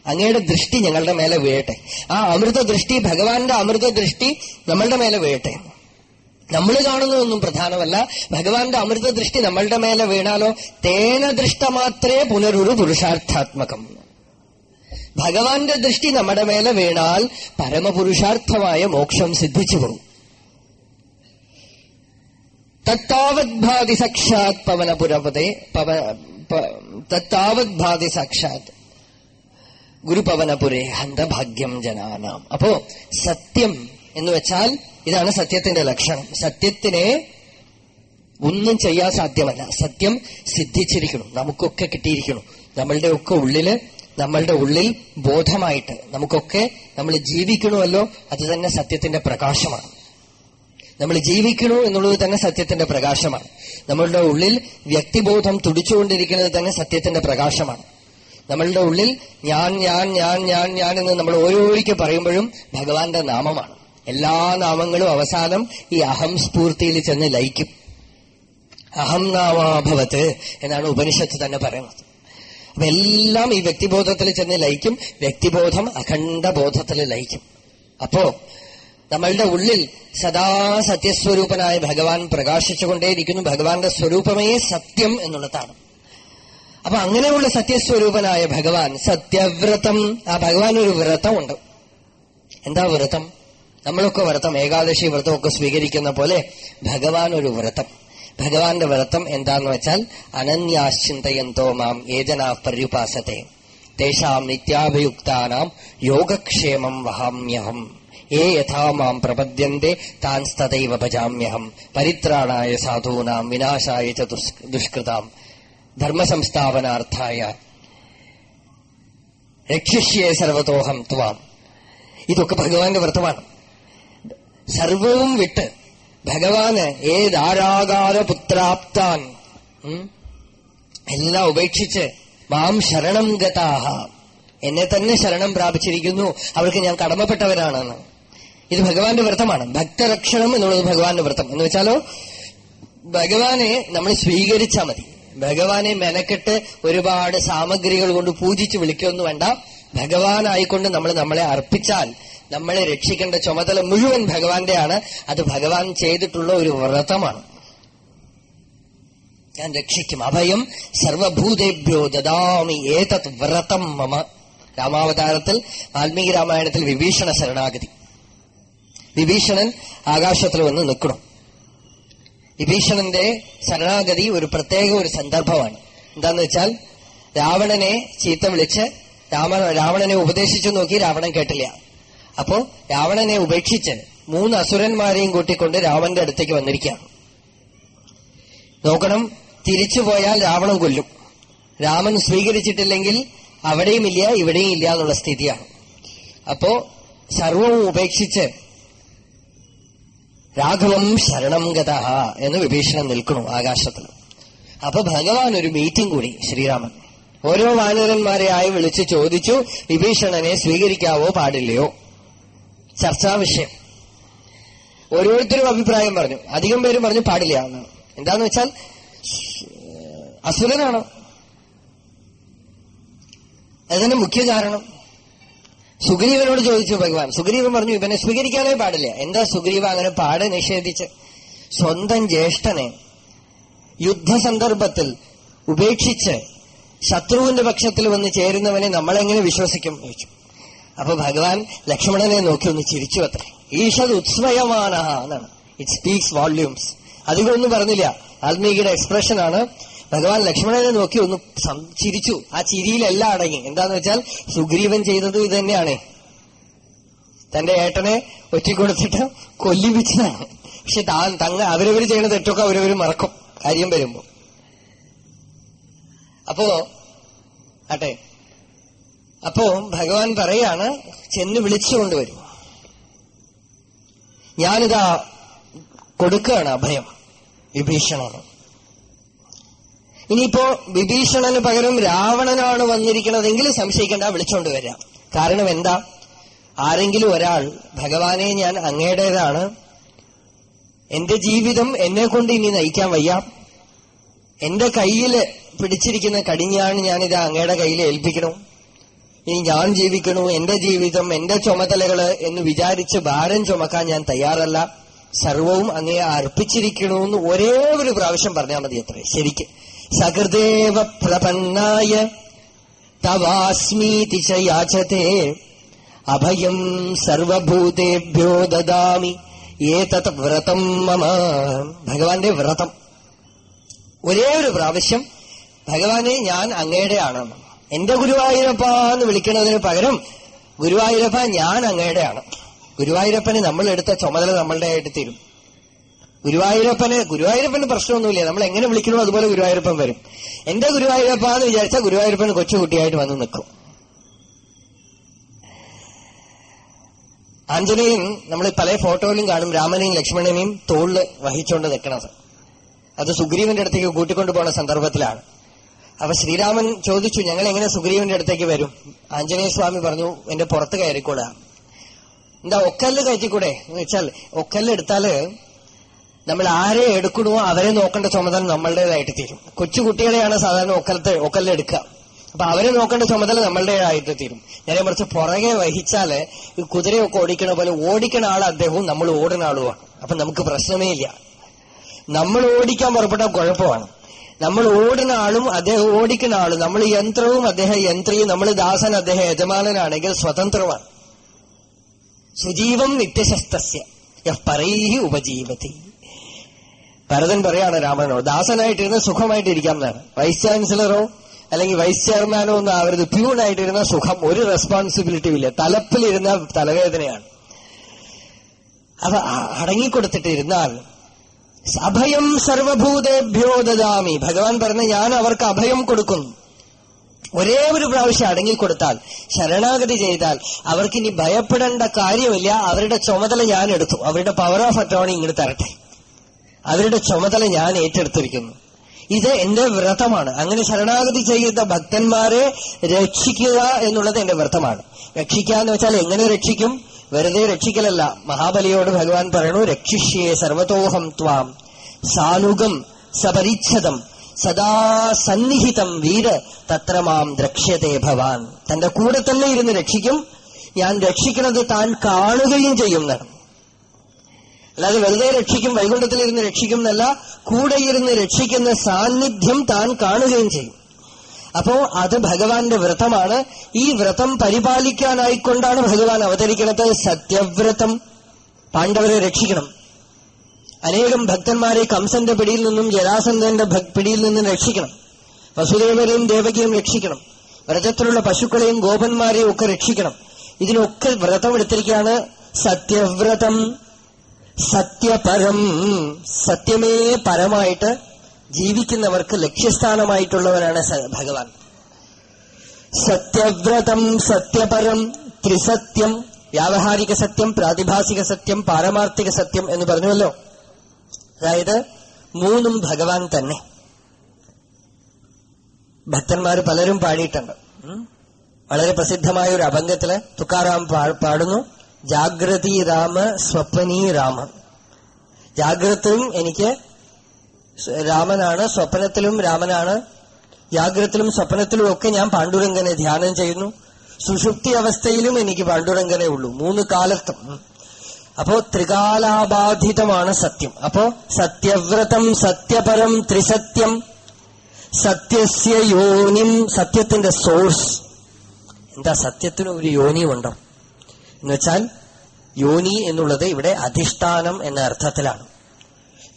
S1: അങ്ങയുടെ ദൃഷ്ടി ഞങ്ങളുടെ മേലെ വീഴട്ടെ. ആ അമൃത ദൃഷ്ടി ഭഗവാന്റെ അമൃത ദൃഷ്ടി നമ്മളുടെ മേലെ വീഴട്ടെ. നമ്മൾ കാണുന്നതൊന്നും പ്രധാനമല്ല. ഭഗവാന്റെ അമൃത ദൃഷ്ടി നമ്മളുടെ മേലെ വീണാലോ തേന ദൃഷ്ട മാത്രേ പുനരൊരു പുരുഷാർത്ഥാത്മകം. ഭഗവാന്റെ ദൃഷ്ടി നമ്മുടെ മേലെ വീണാൽ പരമപുരുഷാർത്ഥമായ മോക്ഷം സിദ്ധിച്ചു പോകും തത്താവത് ഭാതി സാക്ഷാത് പവനപുരപതേ പവ തത്താവത് സാക്ഷാത് ഗുരുപവനപുരേ ഹന്തഭാഗ്യം ജനാനാം. അപ്പോ സത്യം എന്ന് വെച്ചാൽ ഇതാണ് സത്യത്തിന്റെ ലക്ഷണം സത്യത്തിനെ ഒന്നും ചെയ്യാൻ സാധ്യമല്ല. സത്യം സിദ്ധിച്ചിരിക്കണം നമുക്കൊക്കെ കിട്ടിയിരിക്കണം നമ്മളുടെ ഒക്കെ ഉള്ളിൽ നമ്മളുടെ ഉള്ളിൽ ബോധമായിട്ട് നമുക്കൊക്കെ നമ്മൾ ജീവിക്കണമല്ലോ അത് തന്നെ സത്യത്തിന്റെ പ്രകാശമാണ്. നമ്മൾ ജീവിക്കണു എന്നുള്ളത് തന്നെ സത്യത്തിന്റെ പ്രകാശമാണ്. നമ്മളുടെ ഉള്ളിൽ വ്യക്തിബോധം തുടിച്ചുകൊണ്ടിരിക്കുന്നത് തന്നെ സത്യത്തിന്റെ പ്രകാശമാണ്. നമ്മളുടെ ഉള്ളിൽ ഞാൻ ഞാൻ ഞാൻ ഞാൻ ഞാൻ എന്ന് നമ്മൾ ഓരോരിക്കും പറയുമ്പോഴും ഭഗവാന്റെ നാമമാണ്. എല്ലാ നാമങ്ങളും അവസാനം ഈ അഹം സ്ഫൂർത്തിയിൽ ചെന്ന് ലയിക്കും. അഹം നാമാഭവത്ത് എന്നാണ് ഉപനിഷത്ത് തന്നെ പറയുന്നത്. അപ്പൊ എല്ലാം ഈ വ്യക്തിബോധത്തിൽ ചെന്ന് ലയിക്കും വ്യക്തിബോധം അഖണ്ഡ ബോധത്തിൽ ലയിക്കും. അപ്പോ നമ്മളുടെ ഉള്ളിൽ സദാ സത്യസ്വരൂപനായ ഭഗവാൻ പ്രകാശിച്ചുകൊണ്ടേയിരിക്കുന്നു. ഭഗവാന്റെ സ്വരൂപമേ സത്യം എന്നുള്ളതാണ്. അപ്പൊ അങ്ങനെയുള്ള സത്യസ്വരൂപനായ ഭഗവാൻ സത്യവ്രതം ആ ഭഗവാൻ ഒരു വ്രതമുണ്ട്. എന്താ വ്രതം? നമ്മളൊക്കെ വ്രതം ഏകാദശി വ്രതമൊക്കെ സ്വീകരിക്കുന്ന പോലെ ഭഗവാൻ ഒരു വ്രതം. ഭഗവാന്റെ വ്രതം എന്താന്ന് വെച്ചാൽ അനന്യാശ്ചിന്തയന്തോ മാം ഏജനാ പര്യുപാസത്തെ. തേശാം നിത്യാഭിയുക്താനാം യോഗക്ഷേമം വഹാമ്യഹം. ഏ യഥാ മാം പ്രപദ്യന്തെ താൻ സ്തൈവ ഭജാമ്യഹം. പരിത്രാണായ സാധൂനാം വിനാശായ ച ദുഷ്കൃതാം. ധർമ്മസംസ്ഥാപനാർത്ഥായ. രക്ഷിഷ്യേ സർവതോഹം ത്വാം. ഇതൊക്കെ ഭഗവാന്റെ വ്രതമാണ്. സർവവും വിട്ട് ഭഗവാന് ഏതാരാകാര പുത്രാപ്താൻ എല്ലാം ഉപേക്ഷിച്ച് മാം ശരണം ഗതാഹ. എന്നെ തന്നെ ശരണം പ്രാപിച്ചിരിക്കുന്നു. അവർക്ക് ഞാൻ കടമപ്പെട്ടവരാണെന്ന്. ഇത് ഭഗവാന്റെ വ്രതമാണ്. ഭക്തരക്ഷണം എന്നുള്ളത് ഭഗവാന്റെ വ്രതം. എന്ന് വെച്ചാലോ ഭഗവാനെ നമ്മൾ സ്വീകരിച്ചാൽ മതി. ഭഗവാനെ മെനക്കെട്ട് ഒരുപാട് സാമഗ്രികൾ കൊണ്ട് പൂജിച്ച് വിളിക്കൊന്നും വേണ്ട. ഭഗവാനായിക്കൊണ്ട് നമ്മൾ നമ്മളെ അർപ്പിച്ചാൽ നമ്മളെ രക്ഷിക്കേണ്ട ചുമതല മുഴുവൻ ഭഗവാന്റെയാണ്. അത് ഭഗവാൻ ചെയ്തിട്ടുള്ള ഒരു വ്രതമാണ്. ഞാൻ രക്ഷിക്കും. അഭയം സർവഭൂതേഭ്യോ ദദാമി ഏതത് വ്രതം മമ. രാമാവതാരത്തിൽ വാൽമീകി രാമായണത്തിൽ വിഭീഷണ ശരണാഗതി. വിഭീഷണൻ ആകാശത്തിൽ വന്ന് നിൽക്കണം. വിഭീഷണന്റെ ശരണാഗതി ഒരു പ്രത്യേക ഒരു സന്ദർഭമാണ്. എന്താന്ന് വെച്ചാൽ രാവണനെ ചീത്ത വിളിച്ച് രാമ രാവണനെ ഉപദേശിച്ചു നോക്കി രാവണൻ കേട്ടില്ല. അപ്പോ രാവണനെ ഉപേക്ഷിച്ച് മൂന്ന് അസുരന്മാരെയും കൂട്ടിക്കൊണ്ട് രാവന്റെ അടുത്തേക്ക് വന്നിരിക്കുകയാണ്. നോക്കണം തിരിച്ചു പോയാൽ രാവണൻ കൊല്ലും. രാമൻ സ്വീകരിച്ചിട്ടില്ലെങ്കിൽ അവിടെയും ഇല്ല ഇവിടെയും ഇല്ല എന്നുള്ള സ്ഥിതിയാണ്. അപ്പോ സർവവും ഉപേക്ഷിച്ച് രാഘവം ശരണം ഗത എന്ന് വിഭീഷണൻ നിൽക്കണു ആകാശത്തിൽ. അപ്പൊ ഭഗവാൻ ഒരു മീറ്റിംഗ് കൂടി ശ്രീരാമൻ. ഓരോ വാനരന്മാരെയായി വിളിച്ച് ചോദിച്ചു വിഭീഷണനെ സ്വീകരിക്കാവോ പാടില്ലയോ? ചർച്ചാ വിഷയം. ഓരോരുത്തരും അഭിപ്രായം പറഞ്ഞു. അധികം പേരും പറഞ്ഞു പാടില്ല എന്നാണ്. എന്താന്ന് വെച്ചാൽ അസുരനാണ് അതിന് മുഖ്യ കാരണം. സുഗ്രീവനോട് ചോദിച്ചു ഭഗവാൻ. സുഗ്രീവൻ പറഞ്ഞു ഇവനെ സ്വീകരിക്കാനേ പാടില്ല. എന്താ സുഗ്രീവ അങ്ങനെ പാടെ നിഷേധിച്ച്? സ്വന്തം ജ്യേഷ്ഠനെ യുദ്ധസന്ദർഭത്തിൽ ഉപേക്ഷിച്ച് ശത്രുവിന്റെ പക്ഷത്തിൽ വന്ന് ചേരുന്നവനെ നമ്മളെങ്ങനെ വിശ്വസിക്കും? ചോദിച്ചു. അപ്പൊ ഭഗവാൻ ലക്ഷ്മണനെ നോക്കി ഒന്ന് ചിരിച്ചു അത്ര ഈഷത് ഉത്സ്മയമാന എന്നാണ്. ഇറ്റ് സ്പീക്സ് വോള്യൂംസ് അധികമൊന്നും പറഞ്ഞില്ല. വാൽമീകിയുടെ എക്സ്പ്രഷൻ ആണ്. ഭഗവാൻ ലക്ഷ്മണനെ നോക്കി ഒന്ന് ചിരിച്ചു. ആ ചിരിയിലെല്ലാം അടങ്ങി. എന്താന്ന് വെച്ചാൽ സുഗ്രീവൻ ചെയ്തത് ഇത് തന്നെയാണ്. തന്റെ ഏട്ടനെ ഒറ്റിക്കൊടുത്തിട്ട് കൊല്ലിപ്പിച്ചതാണ്. പക്ഷെ താൻ തങ്ങ അവരവർ ചെയ്യുന്ന തെറ്റൊക്കെ അവരവർ മറക്കും. കാര്യം വരുമ്പോ. അപ്പോ ആട്ടെ അപ്പോ ഭഗവാൻ പറയാണ് ചെന്ന് വിളിച്ചുകൊണ്ടുവരും ഞാനിതാ കൊടുക്കുകയാണ് അഭയം വിഭീഷണന്. ഇനിയിപ്പോ വിഭീഷണന് പകരം രാവണനാണ് വന്നിരിക്കുന്നതെങ്കിൽ സംശയിക്കേണ്ട വിളിച്ചോണ്ട് വരാം കാരണം എന്താ? ആരെങ്കിലും ഒരാൾ ഭഗവാനെ ഞാൻ അങ്ങയുടേതാണ് എന്റെ ജീവിതം എന്നെ കൊണ്ട് ഇനി നയിക്കാൻ വയ്യ. എന്റെ കയ്യിൽ പിടിച്ചിരിക്കുന്ന കടിഞ്ഞാണ് ഞാനിത് അങ്ങയുടെ കയ്യിൽ ഏൽപ്പിക്കണു ഇനി ഞാൻ ജീവിക്കണു എന്റെ ജീവിതം എന്റെ ചുമതലകൾ എന്ന് വിചാരിച്ച് ഭാരം ചുമക്കാൻ ഞാൻ തയ്യാറല്ല. സർവവും അങ്ങേ അർപ്പിച്ചിരിക്കണു എന്ന് ഒരേ ഒരു പ്രാവശ്യം പറഞ്ഞാൽ മതി അത്രേ. ശരിക്ക്. സകൃദേവ പ്രപന്നായ തവാസ്മീതി അഭയം സർവഭൂതേഭ്യോ ദദാമി. ഏതത് വ്രതം മമ. ഭഗവാന്റെ വ്രതം. ഒരേ ഒരു പ്രാവശ്യം ഭഗവാനെ ഞാൻ അങ്ങയുടെ ആണെന്ന് എന്റെ ഗുരുവായൂരപ്പ എന്ന് വിളിക്കുന്നതിന് പകരം ഗുരുവായൂരപ്പ ഞാൻ അങ്ങയുടെയാണ്. ഗുരുവായൂരപ്പന് നമ്മൾ എടുത്ത ചുമതല നമ്മളുടെ ആയിട്ട് തീരും. ഗുരുവായൂരപ്പന് ഗുരുവായൂരപ്പന് പ്രശ്നമൊന്നുമില്ല. നമ്മൾ എങ്ങനെ വിളിക്കണോ അതുപോലെ ഗുരുവായൂരപ്പൻ വരും. എന്റെ ഗുരുവായൂരപ്പ എന്ന് വിചാരിച്ചാൽ ഗുരുവായൂരപ്പൻ കൊച്ചുകുട്ടിയായിട്ട് വന്ന് നിൽക്കും. ആഞ്ജനേയൻ നമ്മൾ പല ഫോട്ടോയിലും കാണും രാമനെയും ലക്ഷ്മണനെയും തോളിൽ വഹിച്ചുകൊണ്ട് നിൽക്കണത്. അത് സുഗ്രീവന്റെ അടുത്തേക്ക് കൂട്ടിക്കൊണ്ടു സന്ദർഭത്തിലാണ്. അപ്പൊ ശ്രീരാമൻ ചോദിച്ചു ഞങ്ങൾ എങ്ങനെ സുഗ്രീവന്റെ അടുത്തേക്ക് വരും? ആഞ്ജനേയ സ്വാമി പറഞ്ഞു എന്റെ പുറത്ത് കയറിക്കൂടാ. എന്താ ഒക്കല്ല് കയറ്റിക്കൂടെ? എന്ന് വെച്ചാൽ ഒക്കല്ല് എടുത്താൽ നമ്മൾ ആരെ എടുക്കണോ അവരെ നോക്കേണ്ട ചുമതല നമ്മളുടേതായിട്ട് തീരും. കൊച്ചുകുട്ടികളെയാണ് സാധാരണ ഒക്കലത്തെ ഒക്കല്ല് എടുക്കുക. അപ്പൊ അവരെ നോക്കേണ്ട ചുമതല നമ്മളുടേതായിട്ട് തീരും. നേരെ മറിച്ച് പുറകെ വഹിച്ചാൽ ഈ കുതിരയൊക്കെ ഓടിക്കണ പോലെ ഓടിക്കണ ആൾ അദ്ദേഹവും നമ്മൾ ഓടുന്ന ആളുമാണ്. അപ്പൊ നമുക്ക് പ്രശ്നമേ ഇല്ല. നമ്മൾ ഓടിക്കാൻ പുറപ്പെട്ട കുഴപ്പമാണ്. നമ്മൾ ഓടുന്ന ആളും അദ്ദേഹം ഓടിക്കുന്ന ആളും നമ്മൾ യന്ത്രവും അദ്ദേഹം യന്ത്രിയും നമ്മൾ ദാസൻ അദ്ദേഹം യജമാനനാണെങ്കിൽ സ്വതന്ത്രമാണ് സുജീവം നിത്യശസ്തസ്യ പറയി ഉപജീവതി. ഭരതൻ പറയാണ് രാമനോട് ദാസനായിട്ടിരുന്ന സുഖമായിട്ടിരിക്കാം എന്നാണ് വൈസ് ചാൻസലറോ അല്ലെങ്കിൽ വൈസ് ചെയർമാനോ ഒന്നും ആവരുത്. പ്യൂണായിട്ടിരുന്ന സുഖം ഒരു റെസ്പോൺസിബിലിറ്റി ഇല്ല. തലപ്പിലിരുന്ന തലവേദനയാണ്. അപ്പൊ അടങ്ങിക്കൊടുത്തിട്ടിരുന്നാൽ അഭയം സർവഭൂതേഭ്യോ ദദാമി. ഭഗവാൻ പറഞ്ഞ ഞാൻ അവർക്ക് അഭയം കൊടുക്കുന്നു. ഒരേ ഒരു പ്രാവശ്യം അടങ്ങിക്കൊടുത്താൽ ശരണാഗതി ചെയ്താൽ അവർക്ക് ഇനി ഭയപ്പെടേണ്ട കാര്യമില്ല. അവരുടെ ചുമതല ഞാൻ എടുത്തു. അവരുടെ പവർ ഓഫ് അറ്റോണി ഇങ്ങോട്ട് തരട്ടെ. അവരുടെ ചുമതല ഞാൻ ഏറ്റെടുത്തിരിക്കുന്നു. ഇത് എന്റെ വ്രതമാണ്. അങ്ങനെ ശരണാഗതി ചെയ്യുന്ന ഭക്തന്മാരെ രക്ഷിക്കുക എന്നുള്ളത് എന്റെ വ്രതമാണ്. രക്ഷിക്കുക എന്ന് വെച്ചാൽ എങ്ങനെ രക്ഷിക്കും? വെറുതെ രക്ഷിക്കലല്ല. മഹാബലിയോട് ഭഗവാൻ പറയണു രക്ഷിഷ്യേ സർവതോഹം ത്വാം. സാനുഗം സപരിച്ഛതം. സദാ സന്നിഹിതം വീര. തത്ര മാം ദ്രക്ഷ്യത്തെ ഭവാൻ. തന്റെ കൂടെ തന്നെ ഇരുന്ന് രക്ഷിക്കും. ഞാൻ രക്ഷിക്കുന്നത് താൻ കാണുകയും ചെയ്യും അല്ലാതെ വെറുതെ രക്ഷിക്കും വൈകുണ്ഠത്തിലിരുന്ന് രക്ഷിക്കും എന്നല്ല കൂടെ ഇരുന്ന് രക്ഷിക്കുന്ന സാന്നിധ്യം താൻ കാണുകയും ചെയ്യും. അപ്പോ അത് ഭഗവാന്റെ വ്രതമാണ്. ഈ വ്രതം പരിപാലിക്കാനായിക്കൊണ്ടാണ് ഭഗവാൻ അവതരിക്കുന്നത് സത്യവ്രതം. പാണ്ഡവരെ രക്ഷിക്കണം. അനേകം ഭക്തന്മാരെ കംസന്റെ പിടിയിൽ നിന്നും ജരാസന്ധന്റെ പിടിയിൽ നിന്നും രക്ഷിക്കണം. വസുദേവരെയും ദേവകിയും രക്ഷിക്കണം. വ്രതത്തിലുള്ള പശുക്കളെയും ഗോപന്മാരെയും ഒക്കെ രക്ഷിക്കണം. ഇതിനൊക്കെ വ്രതം എടുത്തിരിക്കുകയാണ് സത്യവ്രതം. സത്യപരം. സത്യമേ പരമായിട്ട് ജീവിക്കുന്നവർക്ക് ലക്ഷ്യസ്ഥാനമായിട്ടുള്ളവരാണ് ഭഗവാൻ. സത്യവ്രതം സത്യപരം ത്രിസത്യം വ്യാവഹാരിക സത്യം പ്രാതിഭാസിക സത്യം പാരമാർത്ഥിക സത്യം എന്ന് പറഞ്ഞുവല്ലോ. അതായത് മൂന്നും ഭഗവാൻ തന്നെ. ഭക്തന്മാർ പലരും പാടിയിട്ടുണ്ട്. വളരെ പ്രസിദ്ധമായ ഒരു അഭംഗത്തിൽ തുക്കാറാം പാടുന്നു ജാഗ്രതി രാമ സ്വപ്നീ രാമ. ജാഗ്രതയും എനിക്ക് രാമനാണ് സ്വപ്നത്തിലും രാമനാണ് ജാഗ്രത്തിലും സ്വപ്നത്തിലും ഒക്കെ ഞാൻ പാണ്ഡുരംഗനെ ധ്യാനം ചെയ്യുന്നു. സുഷുപ്തി അവസ്ഥയിലും എനിക്ക് പാണ്ഡുരംഗനെ ഉള്ളൂ. മൂന്ന് കാലത്തും. അപ്പോ ത്രികാലാബാധിതമാണ് സത്യം. അപ്പോ സത്യവ്രതം സത്യപരം ത്രിസത്യം സത്യസ്യ യോനിം സത്യത്തിന്റെ സോഴ്സ്. എന്താ സത്യത്തിന് ഒരു യോനി യോനിയുണ്ടോ എന്നുവെച്ചാൽ യോനി എന്നുള്ളത് ഇവിടെ അധിഷ്ഠാനം എന്ന അർത്ഥത്തിലാണ്.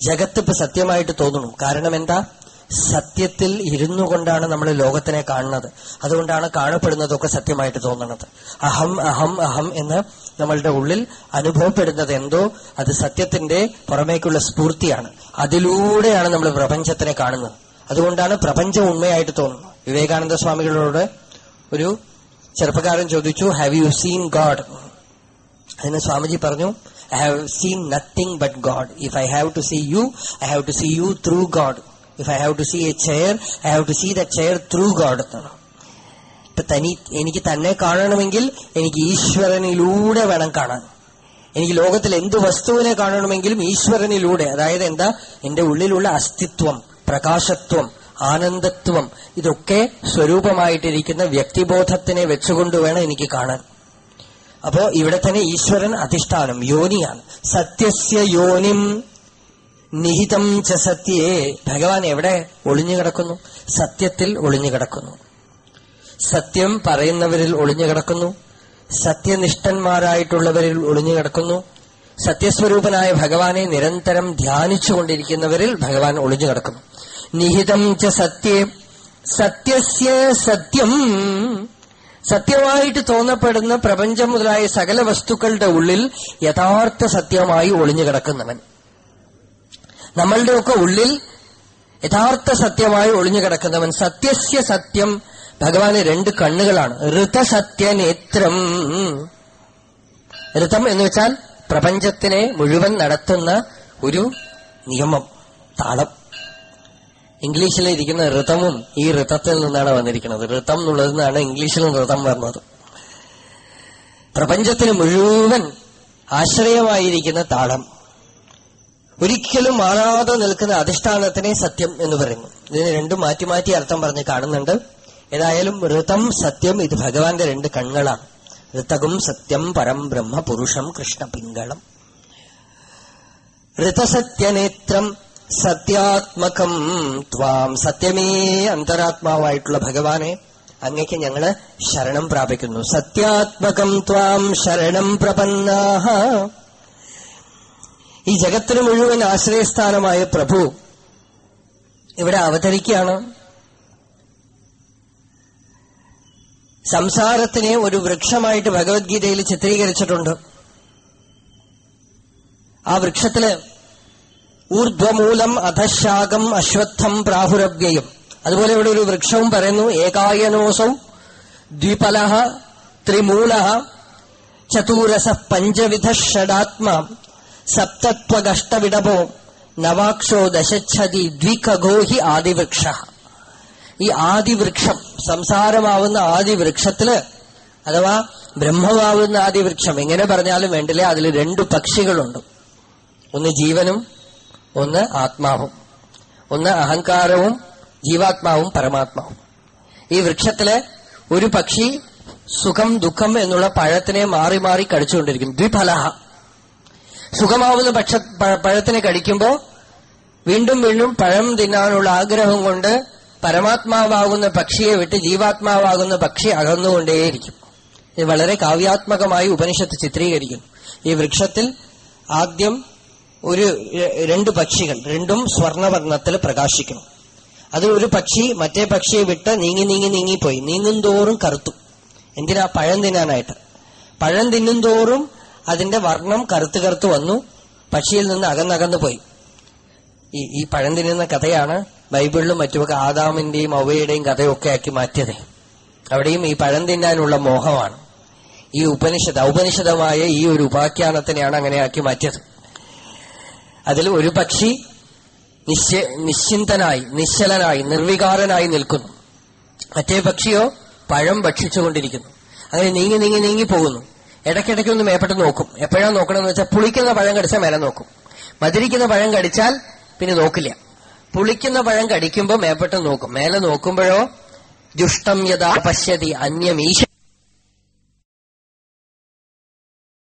S1: ജഗത്ത് ഇപ്പൊ സത്യമായിട്ട് തോന്നുന്നു. കാരണം എന്താ? സത്യത്തിൽ ഇരുന്നു കൊണ്ടാണ് നമ്മൾ ലോകത്തിനെ കാണുന്നത്. അതുകൊണ്ടാണ് കാണപ്പെടുന്നതൊക്കെ സത്യമായിട്ട് തോന്നുന്നത് അഹം അഹം അഹം എന്ന് നമ്മളുടെ ഉള്ളിൽ അനുഭവപ്പെടുന്നത് എന്തോ? അത് സത്യത്തിന്റെ പുറമേക്കുള്ള സ്ഫൂർത്തിയാണ്. അതിലൂടെയാണ് നമ്മൾ പ്രപഞ്ചത്തിനെ കാണുന്നത്. അതുകൊണ്ടാണ് പ്രപഞ്ചം ഉണ്മയായിട്ട് തോന്നുന്നത്. വിവേകാനന്ദ സ്വാമികളോട് ഒരു ചെറുപ്പക്കാരൻ ചോദിച്ചു ഹാവ് യു സീൻ ഗാഡ് അതിന് സ്വാമിജി പറഞ്ഞു I have seen nothing but God. If I have to see you, I have to see you through God. If I have to see a chair, I have to see the chair through God. ഇപ്പൊ തനി എനിക്ക് തന്നെ കാണണമെങ്കിൽ എനിക്ക് ഈശ്വരനിലൂടെ വേണം കാണാൻ എനിക്ക് ലോകത്തിൽ എന്ത് വസ്തുവിനെ കാണണമെങ്കിലും ഈശ്വരനിലൂടെ അതായത് എന്താ എന്റെ ഉള്ളിലുള്ള അസ്തിത്വം പ്രകാശത്വം ആനന്ദത്വം ഇതൊക്കെ സ്വരൂപമായിട്ടിരിക്കുന്ന വ്യക്തിബോധത്തിനെ വെച്ചുകൊണ്ട് വേണം എനിക്ക് കാണാൻ അപ്പോ ഇവിടെ തന്നെ ഈശ്വരൻ അധിഷ്ഠാനം യോനിയാണ്. സത്യസ്യ യോനിം നിഹിതം ച സത്യേ. ഭഗവാൻ എവിടെ ഒളിഞ്ഞു കിടക്കുന്നു? സത്യത്തിൽ ഒളിഞ്ഞു കിടക്കുന്നു. സത്യം പറയുന്നവരിൽ ഒളിഞ്ഞു കിടക്കുന്നു. സത്യനിഷ്ഠന്മാരായിട്ടുള്ളവരിൽ ഒളിഞ്ഞു കിടക്കുന്നു. സത്യസ്വരൂപനായ ഭഗവാനെ നിരന്തരം ധ്യാനിച്ചുകൊണ്ടിരിക്കുന്നവരിൽ ഭഗവാൻ ഒളിഞ്ഞു കിടക്കുന്നു. നിഹിതം ച സത്യേ. സത്യസ്യ സത്യം സത്യമായിട്ട് തോന്നപ്പെടുന്ന പ്രപഞ്ചം മുതലായ സകല വസ്തുക്കളുടെ ഉള്ളിൽ യഥാർത്ഥ സത്യമായി ഒളിഞ്ഞു കിടക്കുന്നവൻ. നമ്മളുടെയൊക്കെ ഉള്ളിൽ യഥാർത്ഥ സത്യമായി ഒളിഞ്ഞു കിടക്കുന്നവൻ. സത്യസ്യ സത്യം ഭഗവാന് രണ്ട് കണ്ണുകളാണ്. ഋതസത്യനേത്രം. ഋതം എന്ന് വെച്ചാൽ പ്രപഞ്ചത്തിനെ മുഴുവൻ നടത്തുന്ന ഒരു നിയമം താളം. ഇംഗ്ലീഷിൽ ഇരിക്കുന്ന ഋതമും ഈ ഋതത്തിൽ നിന്നാണ് വന്നിരിക്കുന്നത്. ഋതം എന്നുള്ളതിൽ നിന്നാണ് ഇംഗ്ലീഷിലും ഋതം വന്നത് പ്രപഞ്ചത്തിന് മുഴുവൻ ആശ്രയമായിരിക്കുന്ന താളം. ഒരിക്കലും മാറാതെ നിൽക്കുന്ന അധിഷ്ഠാനത്തിനെ സത്യം എന്ന് പറയുന്നു. ഇതിന് രണ്ടും മാറ്റി മാറ്റി അർത്ഥം പറഞ്ഞ് കാണുന്നുണ്ട്. ഏതായാലും ഋതം സത്യം ഇത് ഭഗവാന്റെ രണ്ട് കണ്ണുകളാണ്. ഋതകും സത്യം പരം ബ്രഹ്മ പുരുഷം കൃഷ്ണ പിങ്കളം ഋതസത്യനേത്രം സത്യാത്മകം ത്വാം സത്യമേ അന്തരാത്മാവായിട്ടുള്ള ഭഗവാനെ അങ്ങേക്ക് ഞങ്ങൾ ശരണം പ്രാപിക്കുന്നു. സത്യാത്മകം ത്വാം ശരണം പ്രപന്നാഹ. ഈ ജഗത്തിന് മുഴുവൻ ആശ്രയസ്ഥാനമായ പ്രഭു ഇവിടെ അവതരിക്കുകയാണ്. സംസാരത്തിനെ ഒരു വൃക്ഷമായിട്ട് ഭഗവത്ഗീതയിൽ ചിത്രീകരിച്ചിട്ടുണ്ട്. ആ വൃക്ഷത്തിൽ ഊർധ്വമൂലം അധശാകം അശ്വത്ഥം പ്രാഹുരവ്യയം. അതുപോലെ ഇവിടെ ഒരു വൃക്ഷവും പറയുന്നു ഏകായനോസൗ ദ്വിപല ത്രിമൂല ചതുരസ പഞ്ചവിധ ഷഡാത്മ സപ്തത്വഗഷ്ടവിടപോ നവാക്ഷോ ദശച്ഛതി ദ്വികഗോഹി ആദിവൃക്ഷ. ഈ ആദിവൃക്ഷം സംസാരമാവുന്ന ആദിവൃക്ഷത്തിൽ അഥവാ ബ്രഹ്മമാവുന്ന ആദിവൃക്ഷം എങ്ങനെ പറഞ്ഞാലും വേണ്ടില്ല അതിൽ രണ്ടു പക്ഷികളുണ്ട്. ഒന്ന് ജീവനും ഒന്ന് ആത്മാവും ഒന്ന് അഹങ്കാരവും ജീവാത്മാവും പരമാത്മാവും. ഈ വൃക്ഷത്തിൽ ഒരു പക്ഷി സുഖം ദുഃഖം എന്നുള്ള പഴത്തിനെ മാറി മാറി കടിച്ചുകൊണ്ടിരിക്കും ദ്വിഫലഹ. സുഖമാവുന്ന പക്ഷ പഴത്തിനെ കടിക്കുമ്പോ വീണ്ടും വീണ്ടും പഴം തിന്നാനുള്ള ആഗ്രഹം കൊണ്ട് പരമാത്മാവാകുന്ന പക്ഷിയെ വിട്ട് ജീവാത്മാവാകുന്ന പക്ഷി അകന്നുകൊണ്ടേയിരിക്കും. ഇത് വളരെ കാവ്യാത്മകമായി ഉപനിഷത്ത് ചിത്രീകരിക്കുന്നു. ഈ വൃക്ഷത്തിൽ ആദ്യം ഒരു രണ്ട് പക്ഷികൾ രണ്ടും സ്വർണവർണത്തിൽ പ്രകാശിക്കണം അത് ഒരു പക്ഷി മറ്റേ പക്ഷിയെ വിട്ട് നീങ്ങി നീങ്ങി നീങ്ങിപ്പോയി. നീങ്ങും തോറും കറുത്തു. എന്തിനാ? പഴം തിന്നാനായിട്ട്. പഴം തിന്നും തോറും അതിന്റെ വർണം കറുത്ത് കറുത്ത് വന്നു. പക്ഷിയിൽ നിന്ന് അകന്നകന്നു പോയി. ഈ ഈ പഴം തിന്നുന്ന കഥയാണ് ബൈബിളിലും മറ്റുമൊക്കെ ആദാമിന്റെയും അവയുടെയും കഥയൊക്കെ ആക്കി മാറ്റിയത്. അവിടെയും ഈ പഴം തിന്നാനുള്ള മോഹമാണ്. ഈ ഉപനിഷത് ഔപനിഷദമായ ഈ ഒരു ഉപാഖ്യാനത്തിനെയാണ് അങ്ങനെ ആക്കി മാറ്റിയത്. അതിൽ ഒരു പക്ഷി നിശ്ച നിശ്ചിന്തനായി നിശ്ചലനായി നിർവികാരനായി നിൽക്കുന്നു. മറ്റേ പക്ഷിയോ പഴം ഭക്ഷിച്ചുകൊണ്ടിരിക്കുന്നു. അങ്ങനെ നീങ്ങി നീങ്ങി നീങ്ങി പോകുന്നു. ഇടയ്ക്കിടയ്ക്ക് ഒന്ന് മേപ്പെട്ട് നോക്കും. എപ്പോഴാണ് നോക്കണമെന്ന് വെച്ചാൽ പുളിക്കുന്ന പഴം കടിച്ചാൽ മേലെ നോക്കും. മധുരിക്കുന്ന പഴം കടിച്ചാൽ പിന്നെ നോക്കില്ല. പുളിക്കുന്ന പഴം കടിക്കുമ്പോൾ മേപ്പെട്ട് നോക്കും. മേലെ നോക്കുമ്പോഴോ ദുഷ്ടം യഥാ പശ്യതി അന്യമീശ